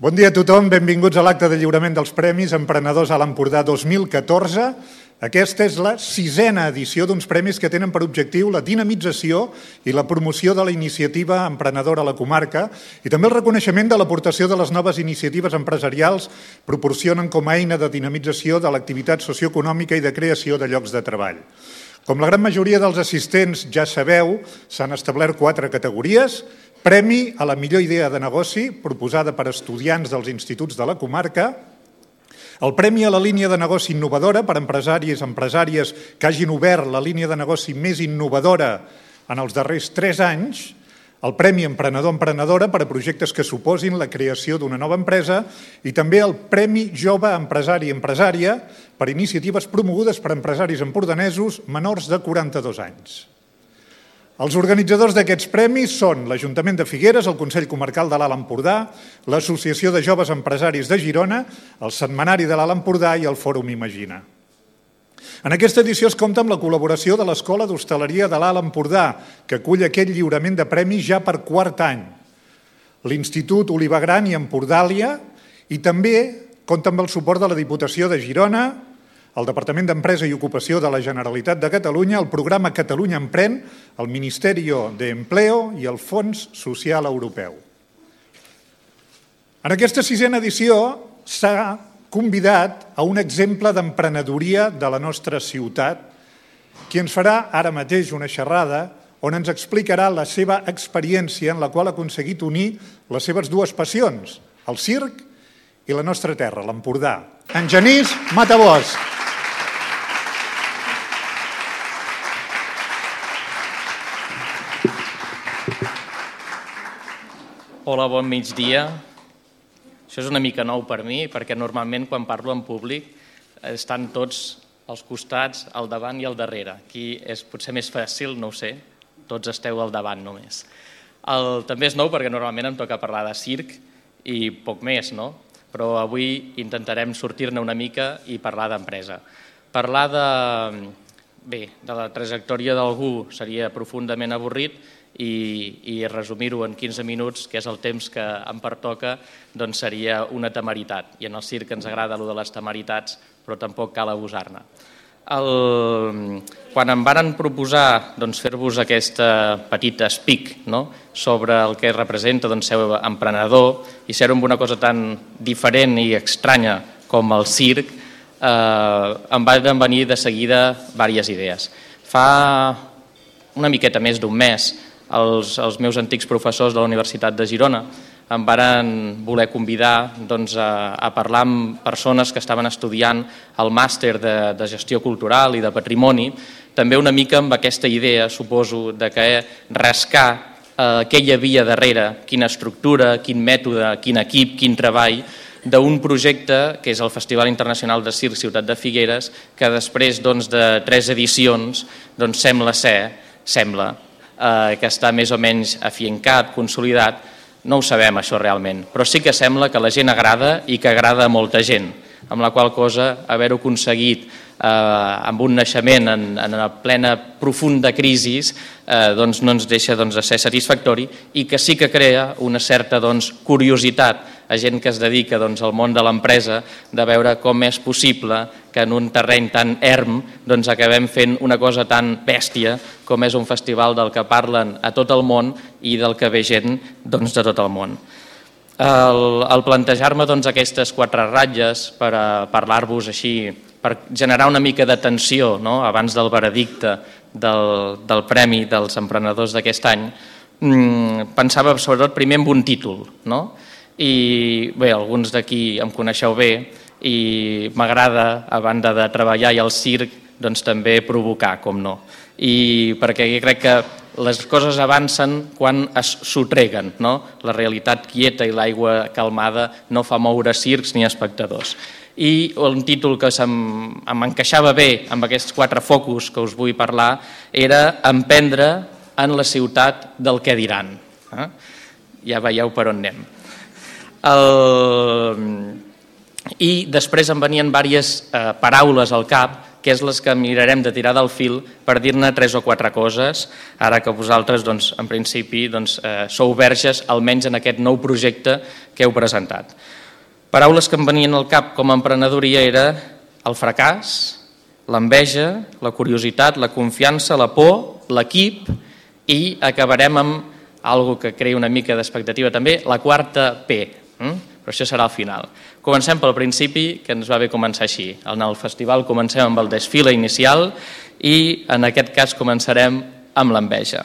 Bon dia a tothom, benvinguts a l'acte de lliurament dels Premis Emprenedors a l'Empordà 2014. Aquesta és la sisena edició d'uns premis que tenen per objectiu la dinamització i la promoció de la iniciativa emprenedora a la comarca i també el reconeixement de l'aportació de les noves iniciatives empresarials proporcionen com a eina de dinamització de l'activitat socioeconòmica i de creació de llocs de treball. Com la gran majoria dels assistents ja sabeu, s'han establert quatre categories, Premi a la millor idea de negoci proposada per estudiants dels instituts de la comarca, el Premi a la línia de negoci innovadora per empresaris i empresàries que hagin obert la línia de negoci més innovadora en els darrers tres anys, el Premi Emprenedor-Emprenedora per a projectes que suposin la creació d'una nova empresa i també el Premi Jove Empresari-Empresària per iniciatives promogudes per empresaris empordanesos menors de 42 anys. Els organitzadors d'aquests premis són l'Ajuntament de Figueres, el Consell Comarcal de l'Alt Empordà, l'Associació de Joves Empresaris de Girona, el Setmanari de l'Alt Empordà i el Fòrum Imagina. En aquesta edició es compta amb la col·laboració de l'Escola d'Hostaleria de l'Alt Empordà, que acull aquest lliurament de premis ja per quart any, l'Institut Olivagran i Empordàlia, i també compta amb el suport de la Diputació de Girona, el Departament d'Empresa i Ocupació de la Generalitat de Catalunya, el programa Catalunya Emprèn, el Ministeri d'Empleo i el Fons Social Europeu. En aquesta sisena edició s'ha convidat a un exemple d'emprenedoria de la nostra ciutat, qui ens farà ara mateix una xerrada on ens explicarà la seva experiència en la qual ha aconseguit unir les seves dues passions, el circ i la nostra terra, l'Empordà. En Genís Matabós. Hola, bon migdia. Això és una mica nou per mi, perquè normalment quan parlo en públic estan tots als costats, al davant i al darrere. Aquí és potser més fàcil, no ho sé, tots esteu al davant només. El, també és nou perquè normalment em toca parlar de circ i poc més, no? Però avui intentarem sortir-ne una mica i parlar d'empresa. Parlar de, bé, de la trajectòria d'algú seria profundament avorrit, i, i resumir-ho en 15 minuts, que és el temps que em pertoca, doncs seria una temeritat. I en el circ ens agrada allò de les temeritats, però tampoc cal abusar-ne. El... Quan em varen proposar doncs, fer-vos aquesta petita speak no? sobre el que representa doncs, ser emprenedor i ser una cosa tan diferent i estranya com el circ, eh, em van venir de seguida diverses idees. Fa una miqueta més d'un mes els, els meus antics professors de la Universitat de Girona em varen voler convidar doncs, a, a parlar amb persones que estaven estudiant el màster de, de gestió cultural i de patrimoni, també una mica amb aquesta idea, suposo, de que rascar eh, què hi havia darrere, quina estructura, quin mètode, quin equip, quin treball, d'un projecte que és el Festival Internacional de Circ Ciutat de Figueres, que després doncs, de tres edicions doncs, sembla ser, sembla, eh, que està més o menys afiencat, consolidat, no ho sabem això realment, però sí que sembla que la gent agrada i que agrada a molta gent, amb la qual cosa haver-ho aconseguit eh, amb un naixement en, en una plena profunda crisi eh, doncs no ens deixa doncs, de ser satisfactori i que sí que crea una certa doncs, curiositat a gent que es dedica doncs, al món de l'empresa de veure com és possible que en un terreny tan erm doncs, acabem fent una cosa tan bèstia com és un festival del que parlen a tot el món i del que ve gent doncs, de tot el món. El, el plantejar-me doncs, aquestes quatre ratlles per parlar-vos així, per generar una mica de tensió no? abans del veredicte del, del Premi dels Emprenedors d'aquest any, mmm, pensava sobretot primer en un títol, no? i bé, alguns d'aquí em coneixeu bé i m'agrada, a banda de treballar i al circ, doncs també provocar, com no. I perquè crec que les coses avancen quan es sotreguen, no? La realitat quieta i l'aigua calmada no fa moure circs ni espectadors. I un títol que m'encaixava bé amb aquests quatre focus que us vull parlar era Emprendre en la ciutat del que diran. Eh? Ja veieu per on anem. El... I després em venien diverses eh, paraules al cap que és les que mirarem de tirar del fil per dir-ne tres o quatre coses, ara que vosaltres, doncs, en principi, doncs, eh, sou verges, almenys en aquest nou projecte que heu presentat. Paraules que em venien al cap com a emprenedoria era el fracàs, l'enveja, la curiositat, la confiança, la por, l'equip i acabarem amb algo que crea una mica d'expectativa també, la quarta P, hm? Però això serà al final. Comencem pel principi, que ens va bé començar així. En el festival comencem amb el desfile inicial i en aquest cas començarem amb l'enveja.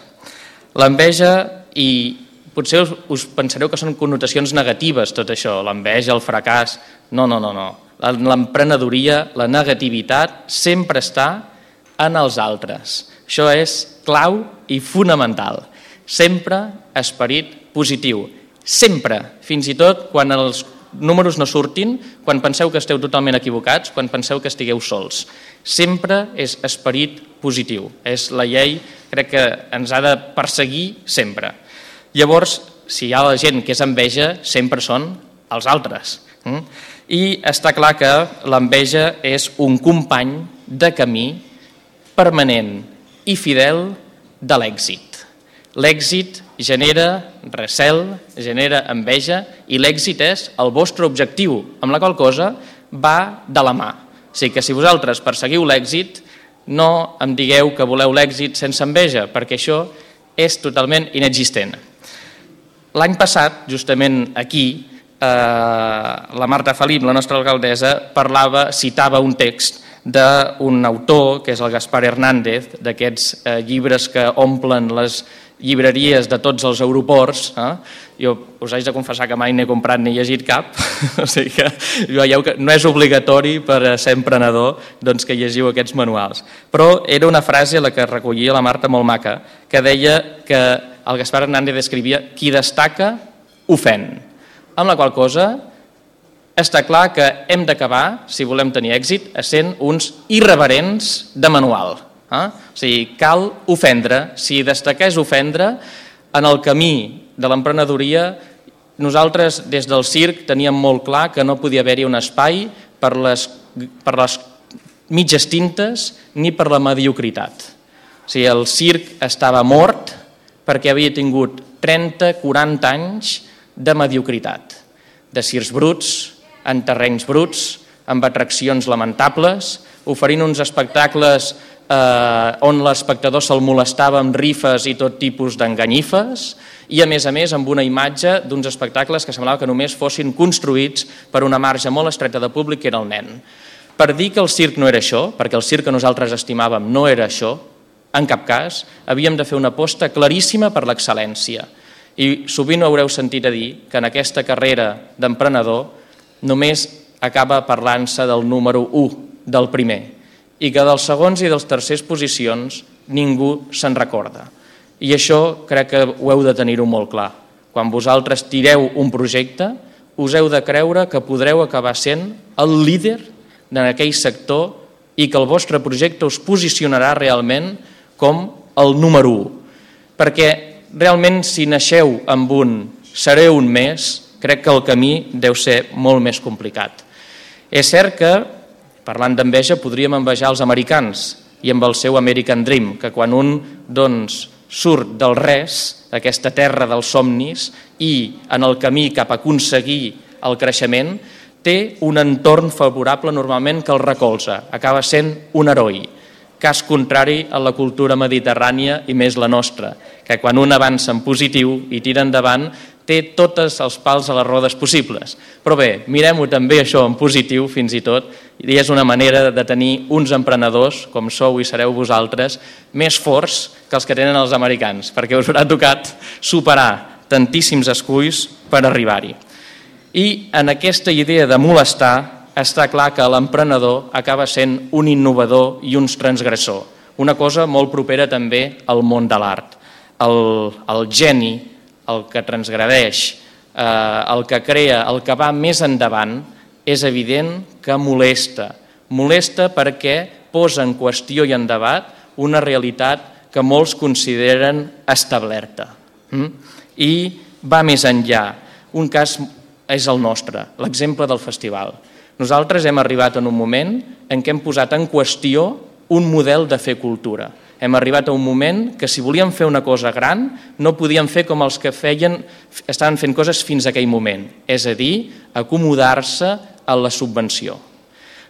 L'enveja i potser us, us pensareu que són connotacions negatives tot això, l'enveja, el fracàs... No, no, no, no. L'emprenedoria, la negativitat sempre està en els altres. Això és clau i fonamental sempre esperit positiu. Sempre, fins i tot quan els números no surtin, quan penseu que esteu totalment equivocats, quan penseu que estigueu sols. Sempre és esperit positiu. És la llei, crec que ens ha de perseguir sempre. Llavors, si hi ha la gent que és enveja, sempre són els altres. Mm? I està clar que l'enveja és un company de camí permanent i fidel de l'èxit. L'èxit genera recel, genera enveja i l'èxit és el vostre objectiu, amb la qual cosa va de la mà. O sigui que si vosaltres perseguiu l'èxit, no em digueu que voleu l'èxit sense enveja, perquè això és totalment inexistent. L'any passat, justament aquí, eh, la Marta Felip, la nostra alcaldessa, parlava, citava un text d'un autor, que és el Gaspar Hernández, d'aquests eh, llibres que omplen les llibreries de tots els aeroports. Eh? Jo us haig de confessar que mai n'he comprat ni llegit cap, o sigui que veieu que no és obligatori per ser emprenedor doncs, que llegiu aquests manuals. Però era una frase la que recollia la Marta molt maca, que deia que el Gaspar Hernández escrivia qui destaca, ofèn. Amb la qual cosa està clar que hem d'acabar, si volem tenir èxit, sent uns irreverents de manual. Eh? O sigui, cal ofendre. Si destacar és ofendre, en el camí de l'emprenedoria nosaltres des del circ teníem molt clar que no podia haver-hi un espai per les, per les mitges tintes ni per la mediocritat. O sigui, el circ estava mort perquè havia tingut 30-40 anys de mediocritat, de circs bruts, en terrenys bruts, amb atraccions lamentables, oferint uns espectacles eh, on l'espectador se'l molestava amb rifes i tot tipus d'enganyifes i a més a més amb una imatge d'uns espectacles que semblava que només fossin construïts per una marge molt estreta de públic que era el nen. Per dir que el circ no era això, perquè el circ que nosaltres estimàvem no era això, en cap cas, havíem de fer una aposta claríssima per l'excel·lència. I sovint ho haureu sentit a dir que en aquesta carrera d'emprenedor només acaba parlant-se del número 1, del primer i que dels segons i dels tercers posicions ningú se'n recorda. I això crec que ho heu de tenir-ho molt clar. Quan vosaltres tireu un projecte, us heu de creure que podreu acabar sent el líder en aquell sector i que el vostre projecte us posicionarà realment com el número 1. Perquè realment si naixeu amb un, sereu un més, crec que el camí deu ser molt més complicat. És cert que Parlant d'enveja, podríem envejar els americans i amb el seu American Dream, que quan un doncs, surt del res, aquesta terra dels somnis, i en el camí cap a aconseguir el creixement, té un entorn favorable normalment que el recolza, acaba sent un heroi. Cas contrari a la cultura mediterrània i més la nostra, que quan un avança en positiu i tira endavant té tots els pals a les rodes possibles. Però bé, mirem-ho també això en positiu fins i tot, i és una manera de tenir uns emprenedors, com sou i sereu vosaltres, més forts que els que tenen els americans, perquè us haurà tocat superar tantíssims esculls per arribar-hi. I en aquesta idea de molestar està clar que l'emprenedor acaba sent un innovador i un transgressor, una cosa molt propera també al món de l'art. El, el geni, el que transgradeix, eh, el que crea, el que va més endavant, és evident que molesta. Molesta perquè posa en qüestió i en debat una realitat que molts consideren establerta. Mm? I va més enllà. Un cas és el nostre, l'exemple del festival. Nosaltres hem arribat en un moment en què hem posat en qüestió un model de fer cultura. Hem arribat a un moment que si volíem fer una cosa gran no podíem fer com els que feien, estaven fent coses fins a aquell moment, és a dir, acomodar-se a la subvenció.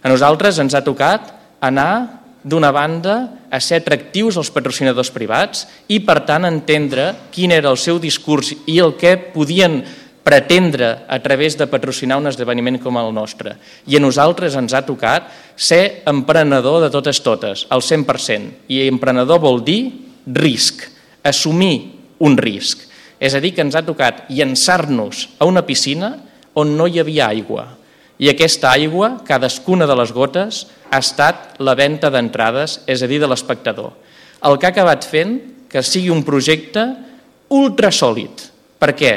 A nosaltres ens ha tocat anar d'una banda a ser atractius als patrocinadors privats i, per tant, entendre quin era el seu discurs i el que podien pretendre a través de patrocinar un esdeveniment com el nostre. I a nosaltres ens ha tocat ser emprenedor de totes totes, al 100%. I emprenedor vol dir risc, assumir un risc. És a dir, que ens ha tocat llançar-nos a una piscina on no hi havia aigua. I aquesta aigua, cadascuna de les gotes, ha estat la venda d'entrades, és a dir, de l'espectador. El que ha acabat fent que sigui un projecte ultrasòlid. Per què?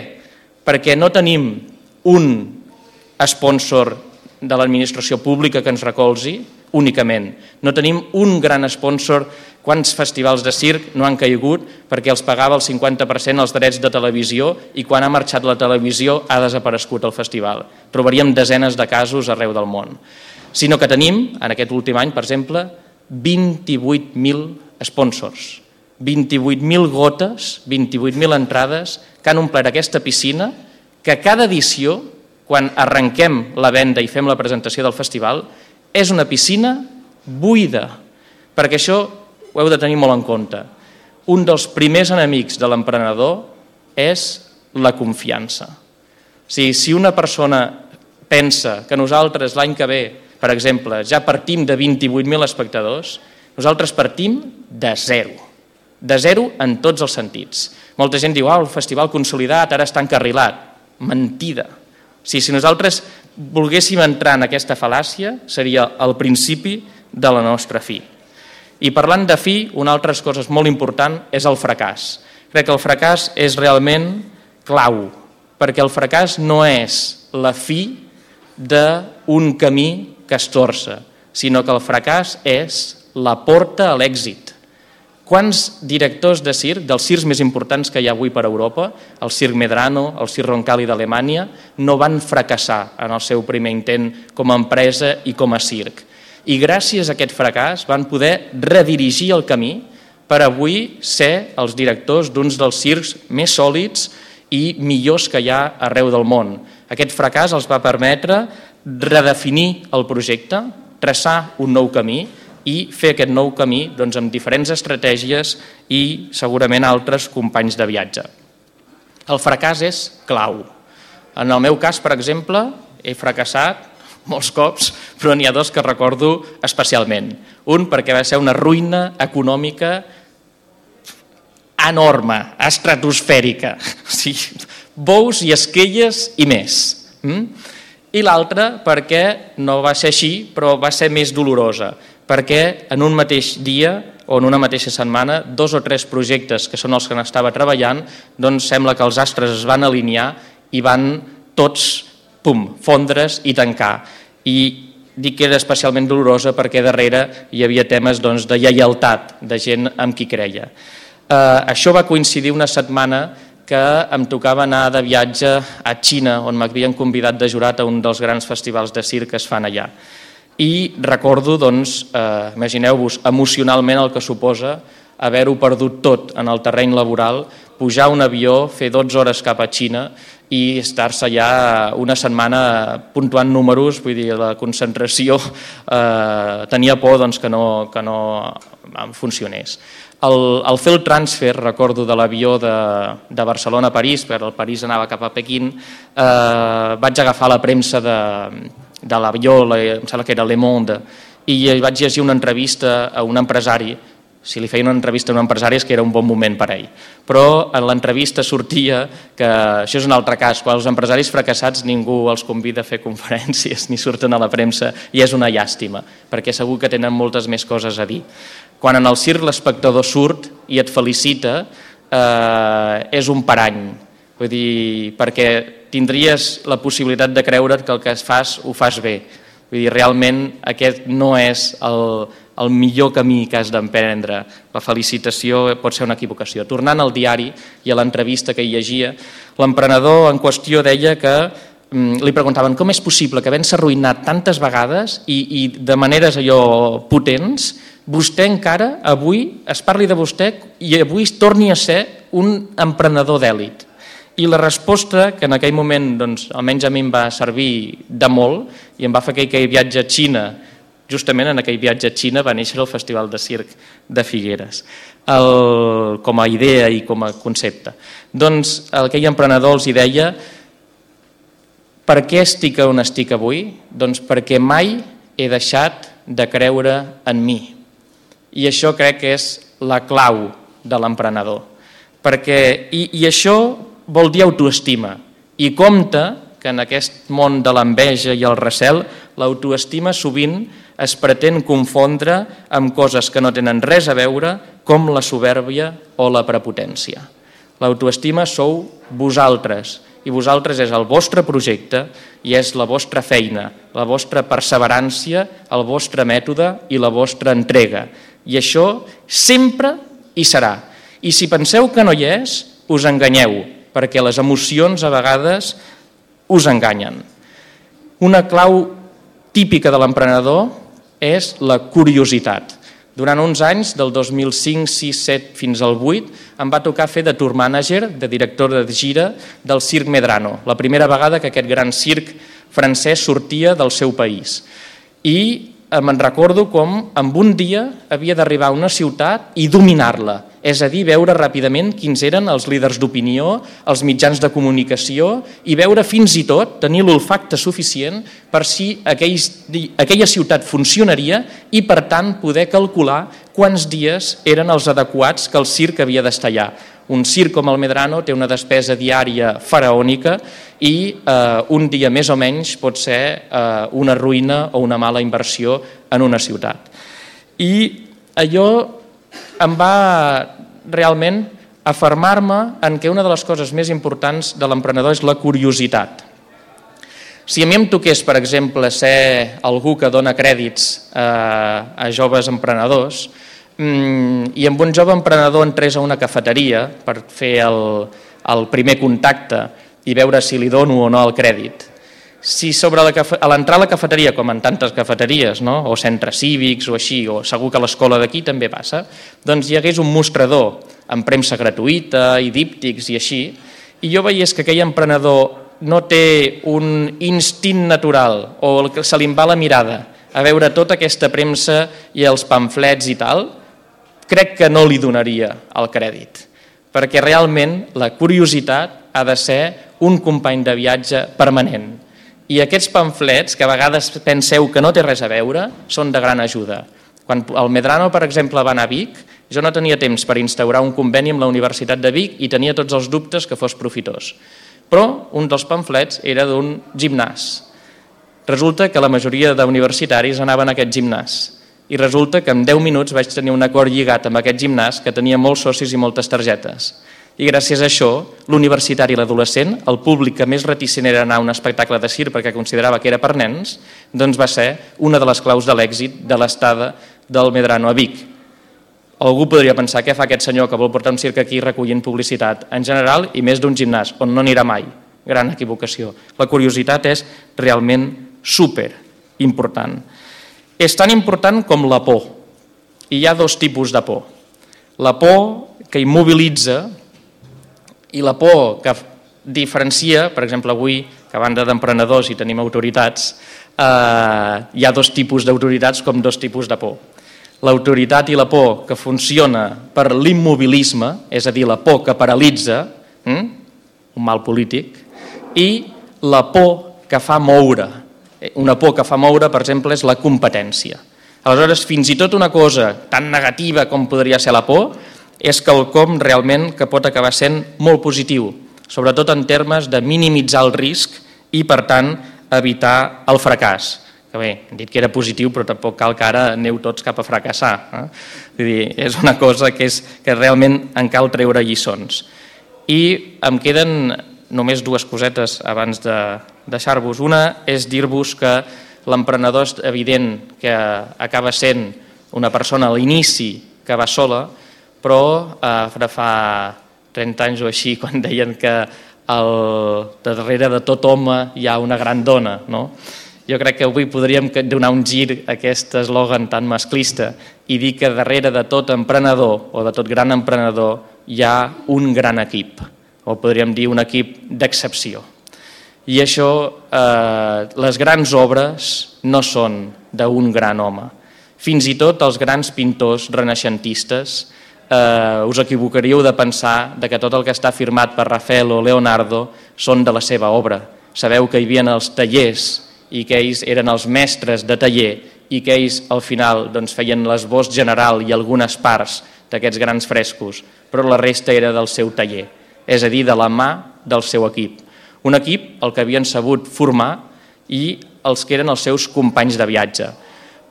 perquè no tenim un sponsor de l'administració pública que ens recolzi únicament. No tenim un gran sponsor. Quants festivals de circ no han caigut perquè els pagava el 50% els drets de televisió i quan ha marxat la televisió ha desaparegut el festival. Trobaríem desenes de casos arreu del món. Sinó que tenim, en aquest últim any, per exemple, 28.000 sponsors. 28.000 gotes, 28.000 entrades que han omplert aquesta piscina que cada edició, quan arrenquem la venda i fem la presentació del festival, és una piscina buida, perquè això ho heu de tenir molt en compte. Un dels primers enemics de l'emprenedor és la confiança. O sigui, si una persona pensa que nosaltres l'any que ve, per exemple, ja partim de 28.000 espectadors, nosaltres partim de zero. De zero en tots els sentits. Molta gent diu, ah, el festival consolidat ara està encarrilat. Mentida. O sigui, si nosaltres volguéssim entrar en aquesta fal·làcia, seria el principi de la nostra fi. I parlant de fi, una altra cosa molt important és el fracàs. Crec que el fracàs és realment clau, perquè el fracàs no és la fi d'un camí que es torça, sinó que el fracàs és la porta a l'èxit. Quants directors de circ, dels circs més importants que hi ha avui per Europa, el Circ Medrano, el Circ Roncalli d'Alemanya, no van fracassar en el seu primer intent com a empresa i com a circ. I gràcies a aquest fracàs van poder redirigir el camí per avui ser els directors d'uns dels circs més sòlids i millors que hi ha arreu del món. Aquest fracàs els va permetre redefinir el projecte, traçar un nou camí i fer aquest nou camí doncs, amb diferents estratègies i segurament altres companys de viatge. El fracàs és clau. En el meu cas, per exemple, he fracassat molts cops, però n'hi ha dos que recordo especialment. Un perquè va ser una ruïna econòmica enorme, estratosfèrica. O sigui, bous i esquelles i més. Mm? I l'altre perquè no va ser així, però va ser més dolorosa perquè en un mateix dia o en una mateixa setmana, dos o tres projectes que són els que n'estava treballant, doncs sembla que els astres es van alinear i van tots, pum, fondre's i tancar. I dic que era especialment dolorosa perquè darrere hi havia temes doncs, de lleialtat, de gent amb qui creia. Eh, això va coincidir una setmana que em tocava anar de viatge a Xina, on m'havien convidat de jurat a un dels grans festivals de circ que es fan allà i recordo, doncs, eh, imagineu-vos emocionalment el que suposa haver-ho perdut tot en el terreny laboral, pujar un avió, fer 12 hores cap a Xina i estar-se allà una setmana puntuant números, vull dir, la concentració eh, tenia por doncs, que, no, que no funcionés. El, el fer el transfer, recordo, de l'avió de, de Barcelona a París, perquè el París anava cap a Pequín, eh, vaig agafar la premsa de, de l'avió, em sembla que era Le Monde, i vaig llegir una entrevista a un empresari, si li feien una entrevista a un empresari és que era un bon moment per a ell. Però en l'entrevista sortia que, això és un altre cas, quan els empresaris fracassats ningú els convida a fer conferències ni surten a la premsa i és una llàstima, perquè segur que tenen moltes més coses a dir. Quan en el circ l'espectador surt i et felicita, eh, és un parany, vull dir, perquè tindries la possibilitat de creure't que el que fas ho fas bé. Vull dir, realment aquest no és el, el millor camí que has d'emprendre. La felicitació pot ser una equivocació. Tornant al diari i a l'entrevista que hi llegia, l'emprenedor en qüestió deia que mm, li preguntaven com és possible que havent-se arruïnat tantes vegades i, i de maneres allò potents, vostè encara avui es parli de vostè i avui torni a ser un emprenedor d'èlit. I la resposta, que en aquell moment, doncs, almenys a mi em va servir de molt, i em va fer aquell, aquell viatge a Xina, justament en aquell viatge a Xina va néixer el Festival de Circ de Figueres, el, com a idea i com a concepte. Doncs aquell emprenedor els hi deia per què estic on estic avui? Doncs perquè mai he deixat de creure en mi. I això crec que és la clau de l'emprenedor. Perquè, i, I això vol dir autoestima. I compta que en aquest món de l'enveja i el recel, l'autoestima sovint es pretén confondre amb coses que no tenen res a veure, com la soberbia o la prepotència. L'autoestima sou vosaltres, i vosaltres és el vostre projecte i és la vostra feina, la vostra perseverància, el vostre mètode i la vostra entrega. I això sempre hi serà. I si penseu que no hi és, us enganyeu, perquè les emocions a vegades us enganyen. Una clau típica de l'emprenedor és la curiositat. Durant uns anys, del 2005, 6, 7 fins al 8, em va tocar fer de tour manager, de director de gira del Circ Medrano, la primera vegada que aquest gran circ francès sortia del seu país. I me'n recordo com en un dia havia d'arribar a una ciutat i dominar-la, és a dir, veure ràpidament quins eren els líders d'opinió, els mitjans de comunicació i veure fins i tot, tenir l'olfacte suficient per si aquells, aquella ciutat funcionaria i, per tant, poder calcular quants dies eren els adequats que el circ havia d'estallar. Un circ com el Medrano té una despesa diària faraònica i eh, un dia més o menys pot ser eh, una ruïna o una mala inversió en una ciutat. I allò em va realment afermar-me en que una de les coses més importants de l'emprenedor és la curiositat. Si a mi em toqués, per exemple, ser algú que dona crèdits eh, a joves emprenedors mmm, i amb un jove emprenedor entrés a una cafeteria per fer el, el primer contacte i veure si li dono o no el crèdit, si sobre la a l'entrar a la cafeteria, com en tantes cafeteries, no? o centres cívics o així, o segur que a l'escola d'aquí també passa, doncs hi hagués un mostrador amb premsa gratuïta i díptics i així, i jo veiés que aquell emprenedor no té un instint natural o el que se li va la mirada a veure tota aquesta premsa i els pamflets i tal, crec que no li donaria el crèdit, perquè realment la curiositat ha de ser un company de viatge permanent i aquests pamflets, que a vegades penseu que no té res a veure, són de gran ajuda. Quan el Medrano, per exemple, va anar a Vic, jo no tenia temps per instaurar un conveni amb la Universitat de Vic i tenia tots els dubtes que fos profitós. Però un dels pamflets era d'un gimnàs. Resulta que la majoria d'universitaris anaven a aquest gimnàs i resulta que en 10 minuts vaig tenir un acord lligat amb aquest gimnàs que tenia molts socis i moltes targetes. I gràcies a això, l'universitari i l'adolescent, el públic que més reticent era anar a un espectacle de circ perquè considerava que era per nens, doncs va ser una de les claus de l'èxit de l'estada del Medrano a Vic. Algú podria pensar què fa aquest senyor que vol portar un circ aquí recollint publicitat en general i més d'un gimnàs, on no anirà mai. Gran equivocació. La curiositat és realment super important. És tan important com la por. I hi ha dos tipus de por. La por que immobilitza, i la por que diferencia, per exemple, avui, que a banda d'emprenedors i tenim autoritats, eh, hi ha dos tipus d'autoritats com dos tipus de por. L'autoritat i la por que funciona per l'immobilisme, és a dir, la por que paralitza, hm? un mal polític, i la por que fa moure. Una por que fa moure, per exemple, és la competència. Aleshores, fins i tot una cosa tan negativa com podria ser la por, és quelcom realment que pot acabar sent molt positiu, sobretot en termes de minimitzar el risc i, per tant, evitar el fracàs. Que bé, hem dit que era positiu, però tampoc cal que ara aneu tots cap a fracassar. Eh? Vull dir, és una cosa que, és, que realment en cal treure lliçons. I em queden només dues cosetes abans de deixar-vos. Una és dir-vos que l'emprenedor és evident que acaba sent una persona a l'inici que va sola, però eh, fa 30 anys o així, quan deien que el, darrere de tot home hi ha una gran dona. No? Jo crec que avui podríem donar un gir a aquest eslògan tan masclista i dir que darrere de tot emprenedor o de tot gran emprenedor hi ha un gran equip, o podríem dir un equip d'excepció. I això, eh, les grans obres no són d'un gran home. Fins i tot els grans pintors renaixentistes eh, us equivocaríeu de pensar de que tot el que està firmat per Rafael o Leonardo són de la seva obra. Sabeu que hi havia els tallers i que ells eren els mestres de taller i que ells al final doncs, feien l'esbós general i algunes parts d'aquests grans frescos, però la resta era del seu taller, és a dir, de la mà del seu equip. Un equip el que havien sabut formar i els que eren els seus companys de viatge.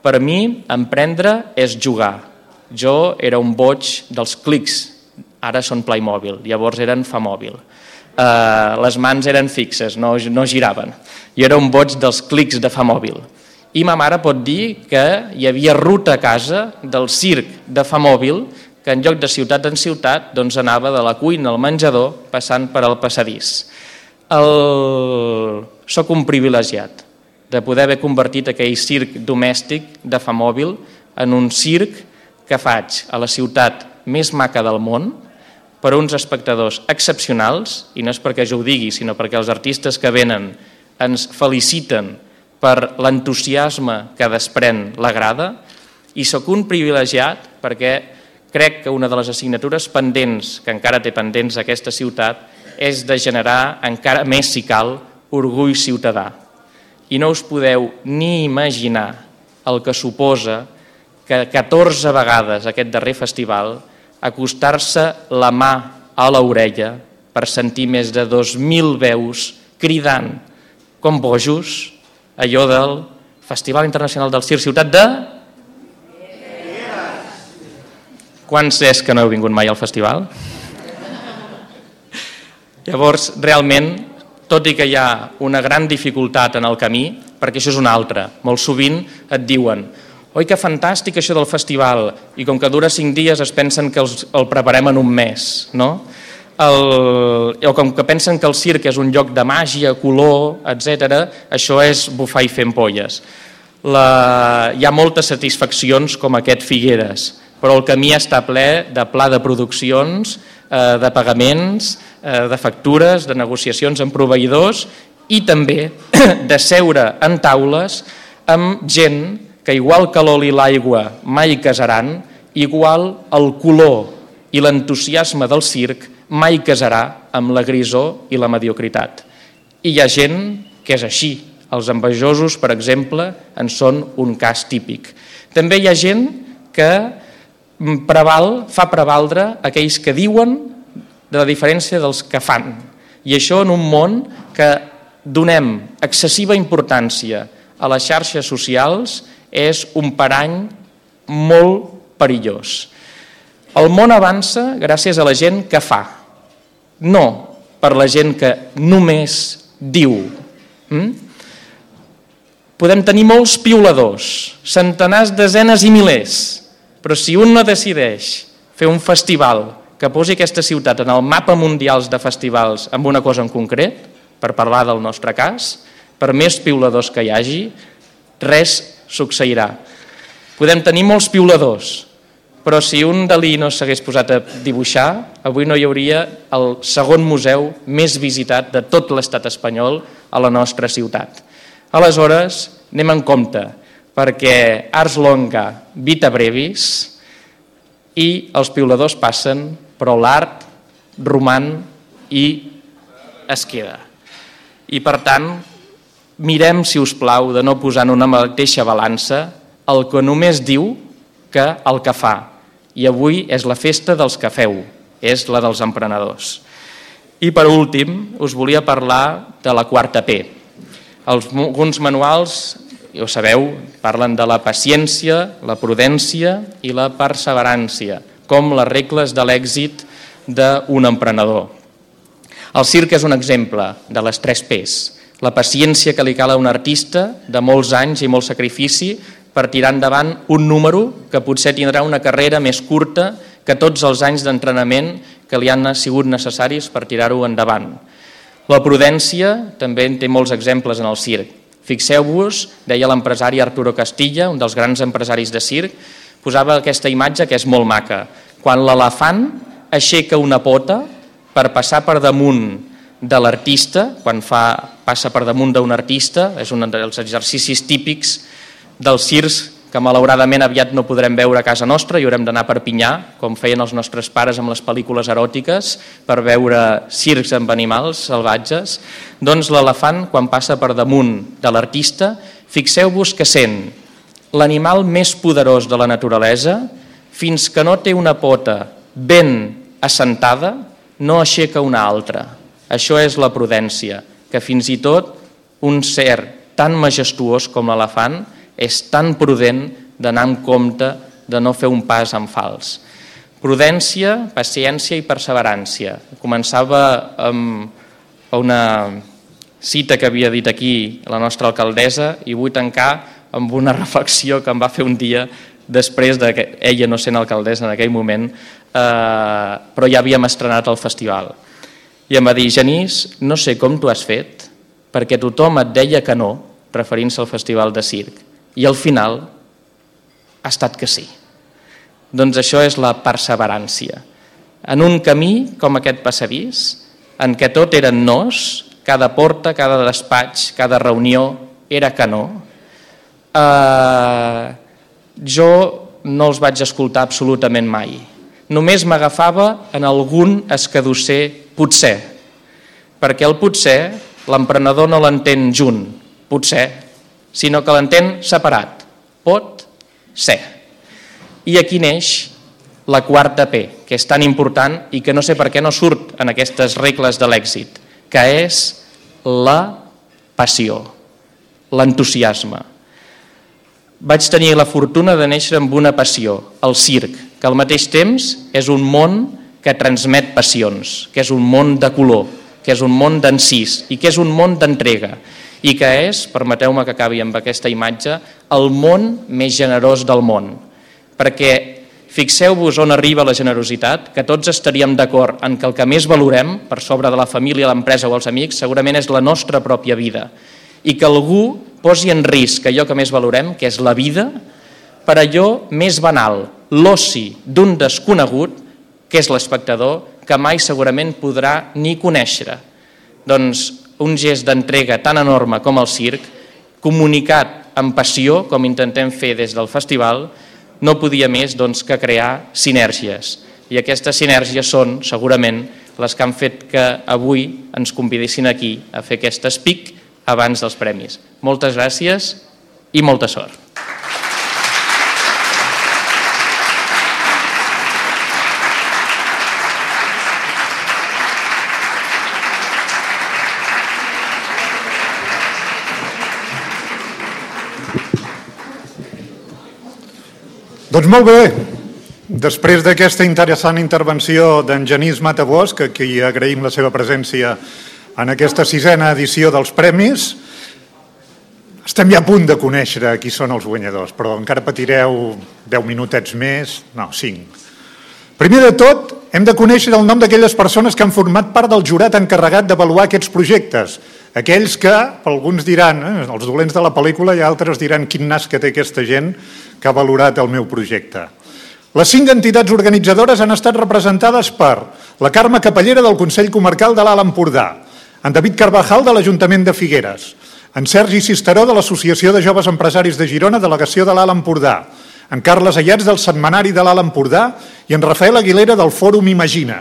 Per mi, emprendre és jugar, jo era un boig dels clics, ara són Playmobil, llavors eren Famòbil. Uh, les mans eren fixes, no, no giraven. Jo era un boig dels clics de Famòbil. I ma mare pot dir que hi havia ruta a casa del circ de Famòbil que en lloc de ciutat en ciutat doncs anava de la cuina al menjador passant per al passadís. El... Soc un privilegiat de poder haver convertit aquell circ domèstic de Famòbil en un circ que faig a la ciutat més maca del món per uns espectadors excepcionals, i no és perquè jo ho digui, sinó perquè els artistes que venen ens feliciten per l'entusiasme que desprèn la grada, i sóc un privilegiat perquè crec que una de les assignatures pendents, que encara té pendents aquesta ciutat, és de generar encara més, si cal, orgull ciutadà. I no us podeu ni imaginar el que suposa que 14 vegades aquest darrer festival acostar-se la mà a l'orella per sentir més de 2.000 veus cridant com bojos allò del Festival Internacional del Circ Ciutat de... Quants és que no heu vingut mai al festival? Llavors, realment, tot i que hi ha una gran dificultat en el camí, perquè això és una altra, molt sovint et diuen oi que fantàstic això del festival, i com que dura cinc dies es pensen que els, el preparem en un mes, no? El, o com que pensen que el circ és un lloc de màgia, color, etc, això és bufar i fer ampolles. La, hi ha moltes satisfaccions com aquest Figueres, però el camí està ple de pla de produccions, eh, de pagaments, eh, de factures, de negociacions amb proveïdors i també de seure en taules amb gent que igual que l'oli i l'aigua mai casaran, igual el color i l'entusiasme del circ mai casarà amb la grisó i la mediocritat. I hi ha gent que és així. Els envejosos, per exemple, en són un cas típic. També hi ha gent que preval, fa prevaldre aquells que diuen de la diferència dels que fan. I això en un món que donem excessiva importància a les xarxes socials és un parany molt perillós. El món avança gràcies a la gent que fa, no per la gent que només diu. Mm? Podem tenir molts piuladors, centenars, desenes i milers, però si un no decideix fer un festival que posi aquesta ciutat en el mapa mundials de festivals amb una cosa en concret, per parlar del nostre cas, per més piuladors que hi hagi, res succeirà. Podem tenir molts piuladors, però si un Dalí no s'hagués posat a dibuixar, avui no hi hauria el segon museu més visitat de tot l'estat espanyol a la nostra ciutat. Aleshores, anem en compte, perquè ars longa, vita brevis, i els piuladors passen, però l'art roman i es queda. I per tant, mirem, si us plau, de no posar en una mateixa balança el que només diu que el que fa. I avui és la festa dels que feu, és la dels emprenedors. I per últim, us volia parlar de la quarta P. Alguns manuals, ja ho sabeu, parlen de la paciència, la prudència i la perseverància, com les regles de l'èxit d'un emprenedor. El circ és un exemple de les tres P's la paciència que li cal a un artista de molts anys i molt sacrifici per tirar endavant un número que potser tindrà una carrera més curta que tots els anys d'entrenament que li han sigut necessaris per tirar-ho endavant. La prudència també en té molts exemples en el circ. Fixeu-vos, deia l'empresari Arturo Castilla, un dels grans empresaris de circ, posava aquesta imatge que és molt maca. Quan l'elefant aixeca una pota per passar per damunt de l'artista, quan fa, passa per damunt d'un artista, és un dels exercicis típics dels circs que malauradament aviat no podrem veure a casa nostra i haurem d'anar a Perpinyà, com feien els nostres pares amb les pel·lícules eròtiques, per veure circs amb animals salvatges, doncs l'elefant, quan passa per damunt de l'artista, fixeu-vos que sent l'animal més poderós de la naturalesa, fins que no té una pota ben assentada, no aixeca una altra. Això és la prudència, que fins i tot un ser tan majestuós com l'elefant és tan prudent d'anar amb compte de no fer un pas en fals. Prudència, paciència i perseverància. Començava amb una cita que havia dit aquí la nostra alcaldessa i vull tancar amb una reflexió que em va fer un dia després de que ella no sent alcaldessa en aquell moment, eh, però ja havíem estrenat el festival. I em va dir, Genís, no sé com t'ho has fet, perquè tothom et deia que no, referint-se al festival de circ i al final ha estat que sí. Doncs això és la perseverància. En un camí com aquest passadís, en què tot eren nos, cada porta, cada despatx, cada reunió era que no, eh, jo no els vaig escoltar absolutament mai. Només m'agafava en algun escadusser potser, perquè el potser l'emprenedor no l'entén junt, potser, sinó que l'entén separat. Pot ser. I aquí neix la quarta P, que és tan important i que no sé per què no surt en aquestes regles de l'èxit, que és la passió, l'entusiasme. Vaig tenir la fortuna de néixer amb una passió, el circ, que al mateix temps és un món que transmet passions, que és un món de color, que és un món d'encís i que és un món d'entrega i que és, permeteu-me que acabi amb aquesta imatge, el món més generós del món. Perquè fixeu-vos on arriba la generositat, que tots estaríem d'acord en que el que més valorem, per sobre de la família, l'empresa o els amics, segurament és la nostra pròpia vida. I que algú posi en risc allò que més valorem, que és la vida, per allò més banal, l'oci d'un desconegut, que és l'espectador, que mai segurament podrà ni conèixer. Doncs un gest d'entrega tan enorme com el circ, comunicat amb passió, com intentem fer des del festival, no podia més doncs, que crear sinergies. I aquestes sinergies són, segurament, les que han fet que avui ens convidessin aquí a fer aquest espic abans dels premis. Moltes gràcies i molta sort. Doncs molt bé, després d'aquesta interessant intervenció d'en Genís Matabosc, a qui agraïm la seva presència en aquesta sisena edició dels Premis, estem ja a punt de conèixer qui són els guanyadors, però encara patireu 10 minutets més, no, 5. Primer de tot, hem de conèixer el nom d'aquelles persones que han format part del jurat encarregat d'avaluar aquests projectes, aquells que, alguns diran, eh, els dolents de la pel·lícula i altres diran quin nas que té aquesta gent que ha valorat el meu projecte. Les cinc entitats organitzadores han estat representades per la Carme Capellera del Consell Comarcal de l'Alt Empordà, en David Carvajal de l'Ajuntament de Figueres, en Sergi Cisteró de l'Associació de Joves Empresaris de Girona, delegació de l'Alt Empordà, en Carles Ayats del Setmanari de l'Alt Empordà i en Rafael Aguilera del Fòrum Imagina.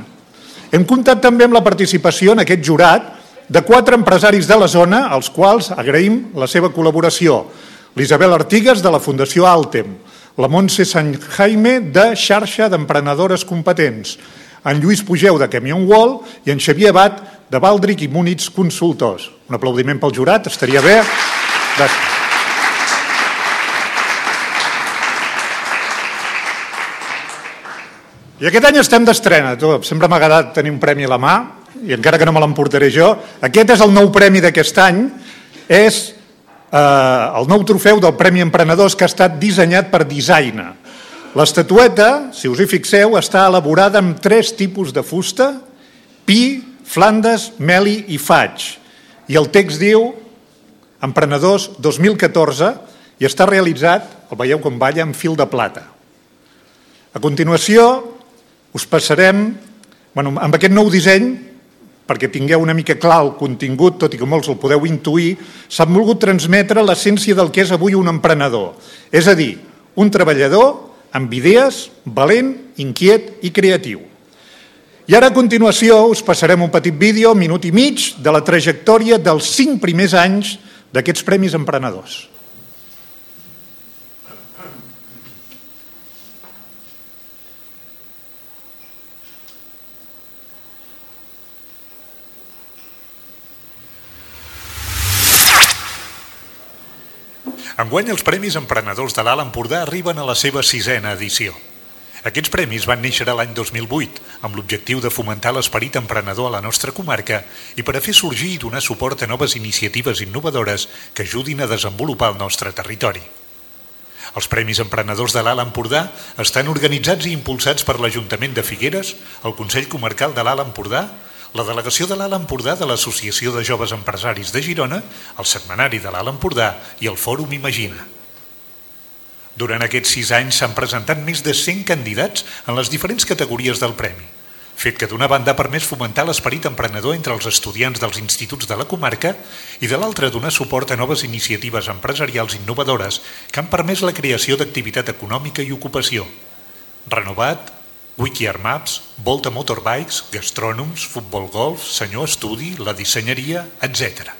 Hem comptat també amb la participació en aquest jurat de quatre empresaris de la zona, als quals agraïm la seva col·laboració. L'Isabel Artigues, de la Fundació Altem, la Montse Sant Jaime, de Xarxa d'Emprenedores Competents, en Lluís Pugeu, de Camion Wall, i en Xavier Bat, de Valdric i Múnits Consultors. Un aplaudiment pel jurat, estaria bé. Gràcies. I aquest any estem d'estrena. Sempre m'ha agradat tenir un premi a la mà, i encara que no me l'emportaré jo, aquest és el nou premi d'aquest any, és eh, el nou trofeu del Premi Emprenedors que ha estat dissenyat per Designa. L'estatueta, si us hi fixeu, està elaborada amb tres tipus de fusta, pi, Flandes, Meli i Faig. I el text diu Emprenedors 2014 i està realitzat, el veieu com balla, amb fil de plata. A continuació us passarem, bueno, amb aquest nou disseny, perquè tingueu una mica clar el contingut, tot i que molts el podeu intuir, s'ha volgut transmetre l'essència del que és avui un emprenedor. És a dir, un treballador amb idees, valent, inquiet i creatiu. I ara a continuació us passarem un petit vídeo, minut i mig, de la trajectòria dels cinc primers anys d'aquests Premis Emprenedors. Enguany els Premis Emprenedors de l'Alt Empordà arriben a la seva sisena edició. Aquests premis van néixer l'any 2008 amb l'objectiu de fomentar l'esperit emprenedor a la nostra comarca i per a fer sorgir i donar suport a noves iniciatives innovadores que ajudin a desenvolupar el nostre territori. Els Premis Emprenedors de l'Alt Empordà estan organitzats i impulsats per l'Ajuntament de Figueres, el Consell Comarcal de l'Alt Empordà, la delegació de l'Alt Empordà de l'Associació de Joves Empresaris de Girona, el Setmanari de l'Alt Empordà i el Fòrum Imagina. Durant aquests sis anys s'han presentat més de 100 candidats en les diferents categories del Premi, fet que d'una banda ha permès fomentar l'esperit emprenedor entre els estudiants dels instituts de la comarca i de l'altra donar suport a noves iniciatives empresarials innovadores que han permès la creació d'activitat econòmica i ocupació. Renovat, Wikiar Maps, Volta Motorbikes, Gastrònoms, Futbol Golf, Senyor Estudi, la dissenyeria, etc.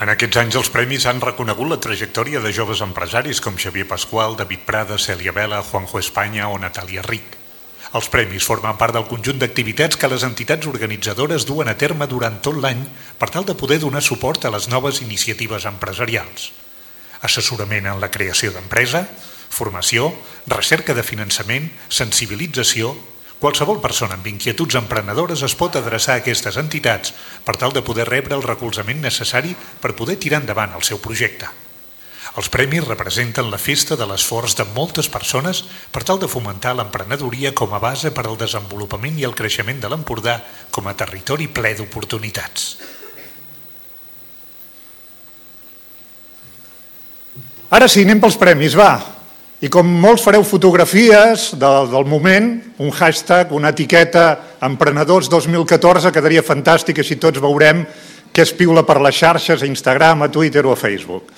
En aquests anys els premis han reconegut la trajectòria de joves empresaris com Xavier Pasqual, David Prada, Cèlia Vela, Juanjo Espanya o Natàlia Ric. Els premis formen part del conjunt d'activitats que les entitats organitzadores duen a terme durant tot l'any per tal de poder donar suport a les noves iniciatives empresarials. Assessorament en la creació d'empresa, formació, recerca de finançament, sensibilització... Qualsevol persona amb inquietuds emprenedores es pot adreçar a aquestes entitats per tal de poder rebre el recolzament necessari per poder tirar endavant el seu projecte. Els premis representen la festa de l'esforç de moltes persones per tal de fomentar l'emprenedoria com a base per al desenvolupament i el creixement de l'Empordà com a territori ple d'oportunitats. Ara sí, anem pels premis, va. I com molts fareu fotografies del, del moment, un hashtag, una etiqueta emprenedors 2014 quedaria fantàstic, així tots veurem què es piula per les xarxes, a Instagram, a Twitter o a Facebook.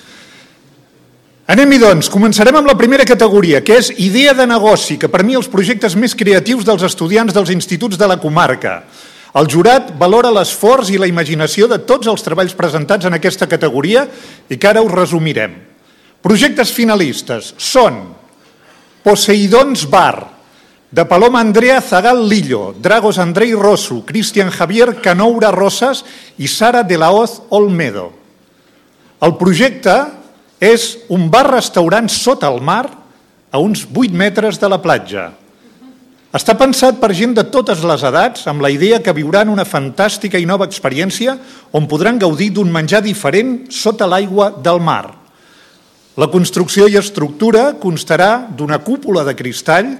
Anem-hi doncs, començarem amb la primera categoria, que és idea de negoci, que per mi els projectes més creatius dels estudiants dels instituts de la comarca. El jurat valora l'esforç i la imaginació de tots els treballs presentats en aquesta categoria i que ara us resumirem. Projectes finalistes són Poseidons Bar, de Paloma Andrea Zagal Lillo, Dragos Andrei Rosu, Cristian Javier Canoura Rosas i Sara de la Hoz Olmedo. El projecte és un bar-restaurant sota el mar a uns 8 metres de la platja. Està pensat per gent de totes les edats amb la idea que viuran una fantàstica i nova experiència on podran gaudir d'un menjar diferent sota l'aigua del mar – la construcció i estructura constarà d'una cúpula de cristall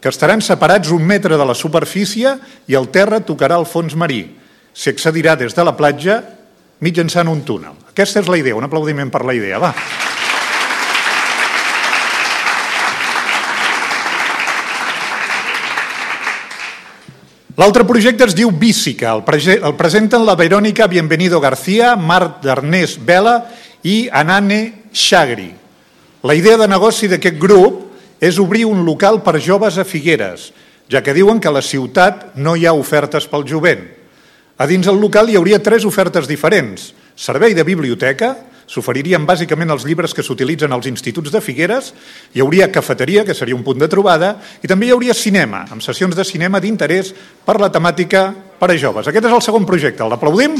que estaran separats un metre de la superfície i el terra tocarà el fons marí. S'hi accedirà des de la platja mitjançant un túnel. Aquesta és la idea, un aplaudiment per la idea. Va. L'altre projecte es diu Bísica. El, el presenten la Verònica Bienvenido García, Marc d'Ernest Vela i Anane Xagri. La idea de negoci d'aquest grup és obrir un local per joves a Figueres, ja que diuen que a la ciutat no hi ha ofertes pel jovent. A dins el local hi hauria tres ofertes diferents. Servei de biblioteca, s'oferirien bàsicament els llibres que s'utilitzen als instituts de Figueres, hi hauria cafeteria, que seria un punt de trobada, i també hi hauria cinema, amb sessions de cinema d'interès per la temàtica per a joves. Aquest és el segon projecte. L'aplaudim?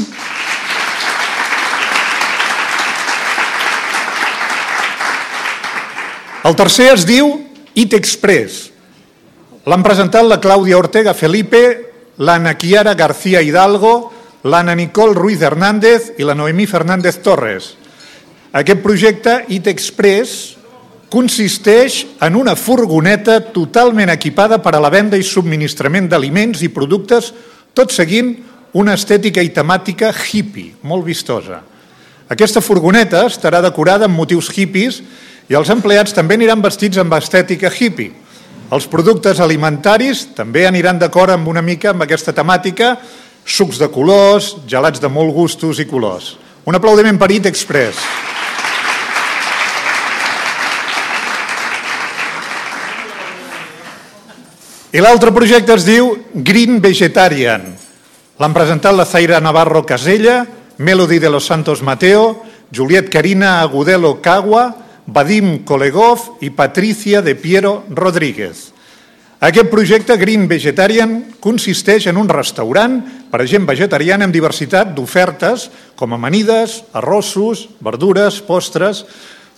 El tercer es diu IT Express. L'han presentat la Clàudia Ortega Felipe, l'Anna Chiara García Hidalgo, l'Anna Nicole Ruiz Hernández i la Noemí Fernández Torres. Aquest projecte IT Express consisteix en una furgoneta totalment equipada per a la venda i subministrament d'aliments i productes, tot seguint una estètica i temàtica hippie, molt vistosa. Aquesta furgoneta estarà decorada amb motius hippies i els empleats també aniran vestits amb estètica hippie. Els productes alimentaris també aniran d'acord amb una mica amb aquesta temàtica, sucs de colors, gelats de molt gustos i colors. Un aplaudiment per It Express. I l'altre projecte es diu Green Vegetarian. L'han presentat la Zaira Navarro Casella, Melody de los Santos Mateo, Juliet Carina Agudelo Cagua, Vadim Kolegov i Patricia de Piero Rodríguez. Aquest projecte Green Vegetarian consisteix en un restaurant per a gent vegetariana amb diversitat d'ofertes com amanides, arrossos, verdures, postres...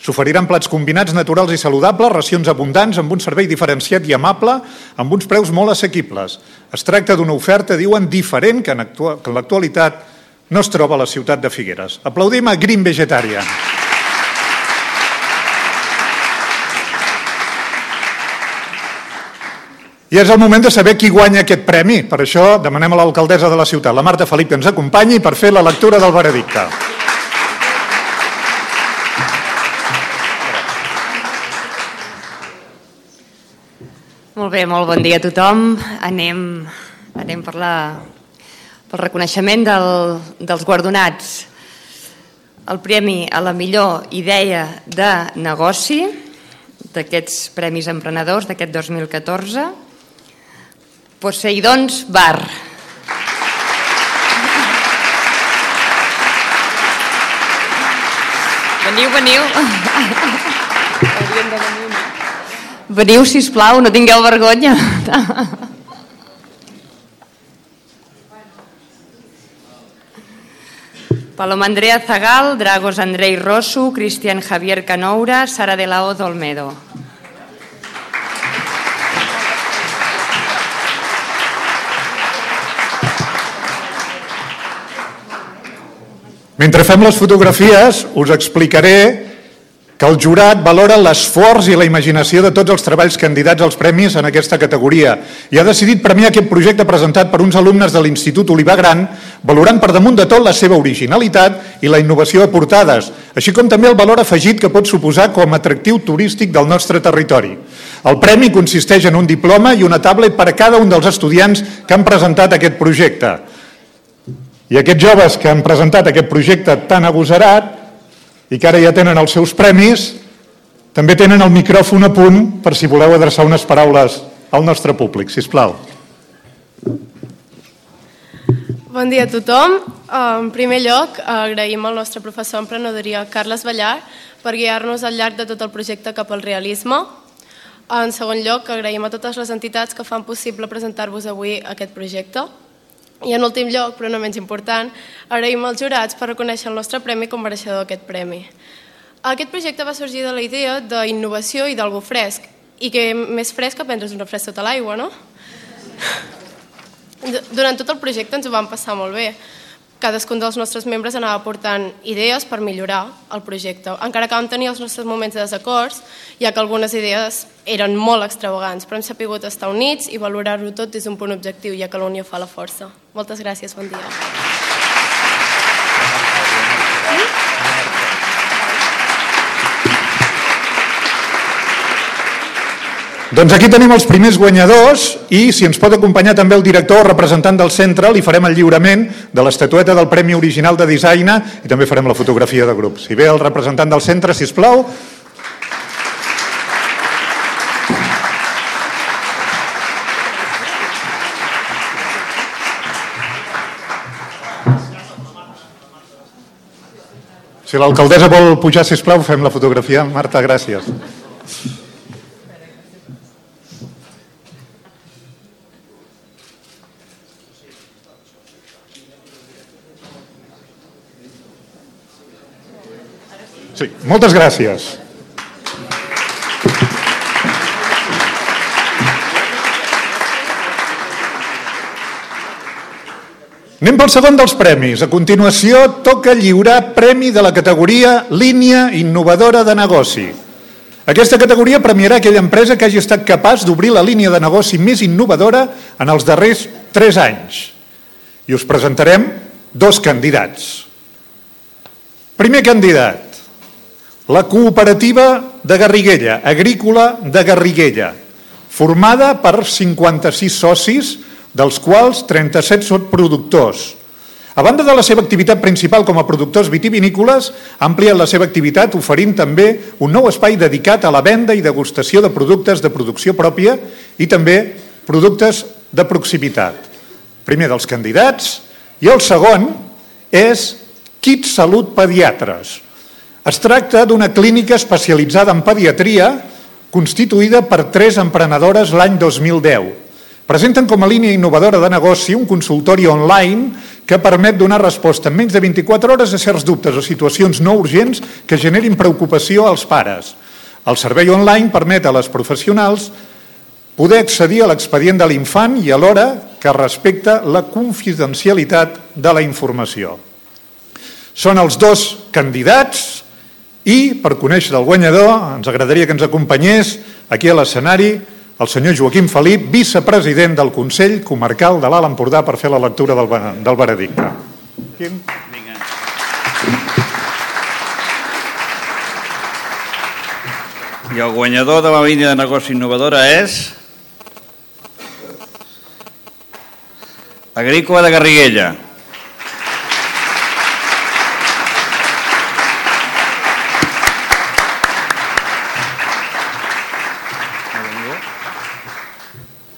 S'oferiran plats combinats naturals i saludables, racions abundants, amb un servei diferenciat i amable, amb uns preus molt assequibles. Es tracta d'una oferta, diuen, diferent que en, l'actualitat no es troba a la ciutat de Figueres. Aplaudim a Green Vegetarian. I és el moment de saber qui guanya aquest premi. Per això demanem a l'alcaldessa de la ciutat, la Marta Felip, que ens acompanyi per fer la lectura del veredicte. Molt bé, molt bon dia a tothom. Anem, anem per la, pel reconeixement del, dels guardonats. El premi a la millor idea de negoci d'aquests Premis Emprenedors d'aquest 2014 Poseidons Bar. Veniu, veniu. de venir. Veniu, sisplau, no tingueu vergonya. Paloma Andrea Zagal, Dragos Andrei Rosu, Cristian Javier Canoura, Sara de la O Dolmedo. Mentre fem les fotografies, us explicaré que el jurat valora l'esforç i la imaginació de tots els treballs candidats als premis en aquesta categoria i ha decidit premiar aquest projecte presentat per uns alumnes de l'Institut Olivar Gran, valorant per damunt de tot la seva originalitat i la innovació aportades, així com també el valor afegit que pot suposar com a atractiu turístic del nostre territori. El premi consisteix en un diploma i una tablet per a cada un dels estudiants que han presentat aquest projecte. I aquests joves que han presentat aquest projecte tan agosarat i que ara ja tenen els seus premis, també tenen el micròfon a punt per si voleu adreçar unes paraules al nostre públic, si plau. Bon dia a tothom. En primer lloc, agraïm al nostre professor emprenedoria, Carles Ballar, per guiar-nos al llarg de tot el projecte cap al realisme. En segon lloc, agraïm a totes les entitats que fan possible presentar-vos avui aquest projecte. I en últim lloc, però no menys important, agraïm als jurats per reconèixer el nostre premi com mereixedor d'aquest premi. Aquest projecte va sorgir de la idea d'innovació i d'algú fresc, i que més fresc que prendre's un refresc sota l'aigua, no? Durant tot el projecte ens ho vam passar molt bé cadascun dels nostres membres anava aportant idees per millorar el projecte, encara que vam tenir els nostres moments de desacords, ja que algunes idees eren molt extravagants, però hem sapigut estar units i valorar-ho tot des d'un punt objectiu, ja que la unió fa la força. Moltes gràcies, bon dia. Doncs aquí tenim els primers guanyadors i si ens pot acompanyar també el director o representant del centre, li farem el lliurament de l'estatueta del Premi Original de Design i també farem la fotografia de grup. Si ve el representant del centre, si us plau. Si l'alcaldessa vol pujar, si plau, fem la fotografia. Marta, gràcies. Sí, moltes gràcies. Anem pel segon dels premis. A continuació, toca lliurar premi de la categoria Línia Innovadora de Negoci. Aquesta categoria premiarà aquella empresa que hagi estat capaç d'obrir la línia de negoci més innovadora en els darrers 3 anys. i us presentarem dos candidats. Primer candidat, la cooperativa de Garriguella, agrícola de Garriguella, formada per 56 socis, dels quals 37 són productors. A banda de la seva activitat principal com a productors vitivinícoles, ha ampliat la seva activitat oferint també un nou espai dedicat a la venda i degustació de productes de producció pròpia i també productes de proximitat. Primer dels candidats i el segon és Kit Salut Pediatres. Es tracta d'una clínica especialitzada en pediatria constituïda per tres emprenedores l'any 2010. Presenten com a línia innovadora de negoci un consultori online que permet donar resposta en menys de 24 hores a certs dubtes o situacions no urgents que generin preocupació als pares. El servei online permet a les professionals poder accedir a l'expedient de l'infant i alhora que respecta la confidencialitat de la informació. Són els dos candidats i, per conèixer el guanyador, ens agradaria que ens acompanyés aquí a l'escenari el senyor Joaquim Felip, vicepresident del Consell Comarcal de l'Alt Empordà, per fer la lectura del, del veredicte. Quim? Vinga. I el guanyador de la línia de negoci innovadora és... Agrícola de Garriguella.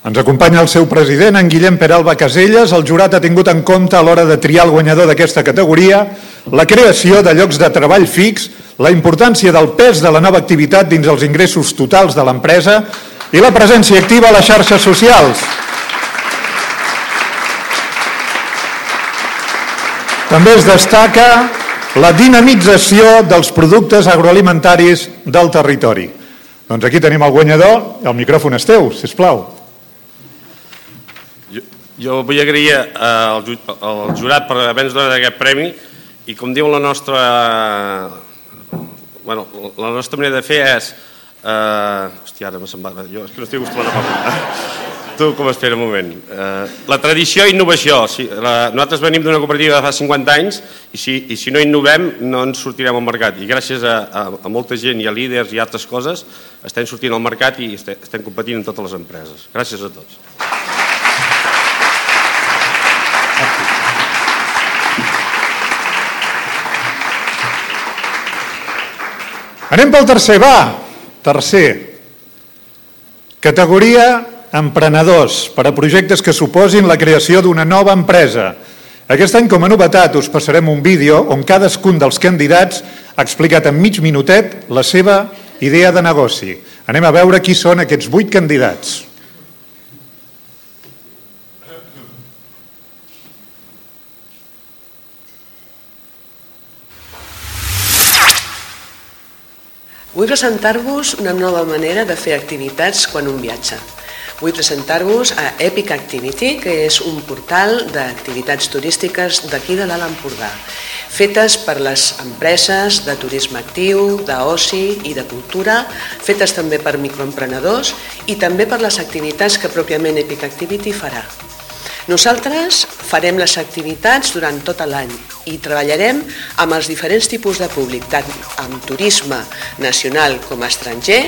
Ens acompanya el seu president, en Guillem Peralba Caselles. El jurat ha tingut en compte a l'hora de triar el guanyador d'aquesta categoria la creació de llocs de treball fix, la importància del pes de la nova activitat dins els ingressos totals de l'empresa i la presència activa a les xarxes socials. També es destaca la dinamització dels productes agroalimentaris del territori. Doncs aquí tenim el guanyador, el micròfon és teu, sisplau. Jo vull agrair al, al jurat per haver-nos donat aquest premi i com diu la nostra bueno, la nostra manera de fer és uh, hòstia, ara m'ha semblat jo és que no estic acostumat a parlar. Tu com espera un moment? Uh, la tradició i innovació si, la, nosaltres venim d'una cooperativa de fa 50 anys i si, i si no innovem no ens sortirem al mercat. I gràcies a, a, a molta gent i a líders i altres coses estem sortint al mercat i estem, estem competint en totes les empreses. Gràcies a tots Anem pel tercer, va. Tercer. Categoria emprenedors per a projectes que suposin la creació d'una nova empresa. Aquest any, com a novetat, us passarem un vídeo on cadascun dels candidats ha explicat en mig minutet la seva idea de negoci. Anem a veure qui són aquests vuit candidats. Vull presentar-vos una nova manera de fer activitats quan un viatja. Vull presentar-vos a Epic Activity, que és un portal d'activitats turístiques d'aquí de l'Alt Empordà, fetes per les empreses de turisme actiu, d'oci i de cultura, fetes també per microemprenedors i també per les activitats que pròpiament Epic Activity farà. Nosaltres farem les activitats durant tot l'any i treballarem amb els diferents tipus de públic, tant amb turisme nacional com estranger,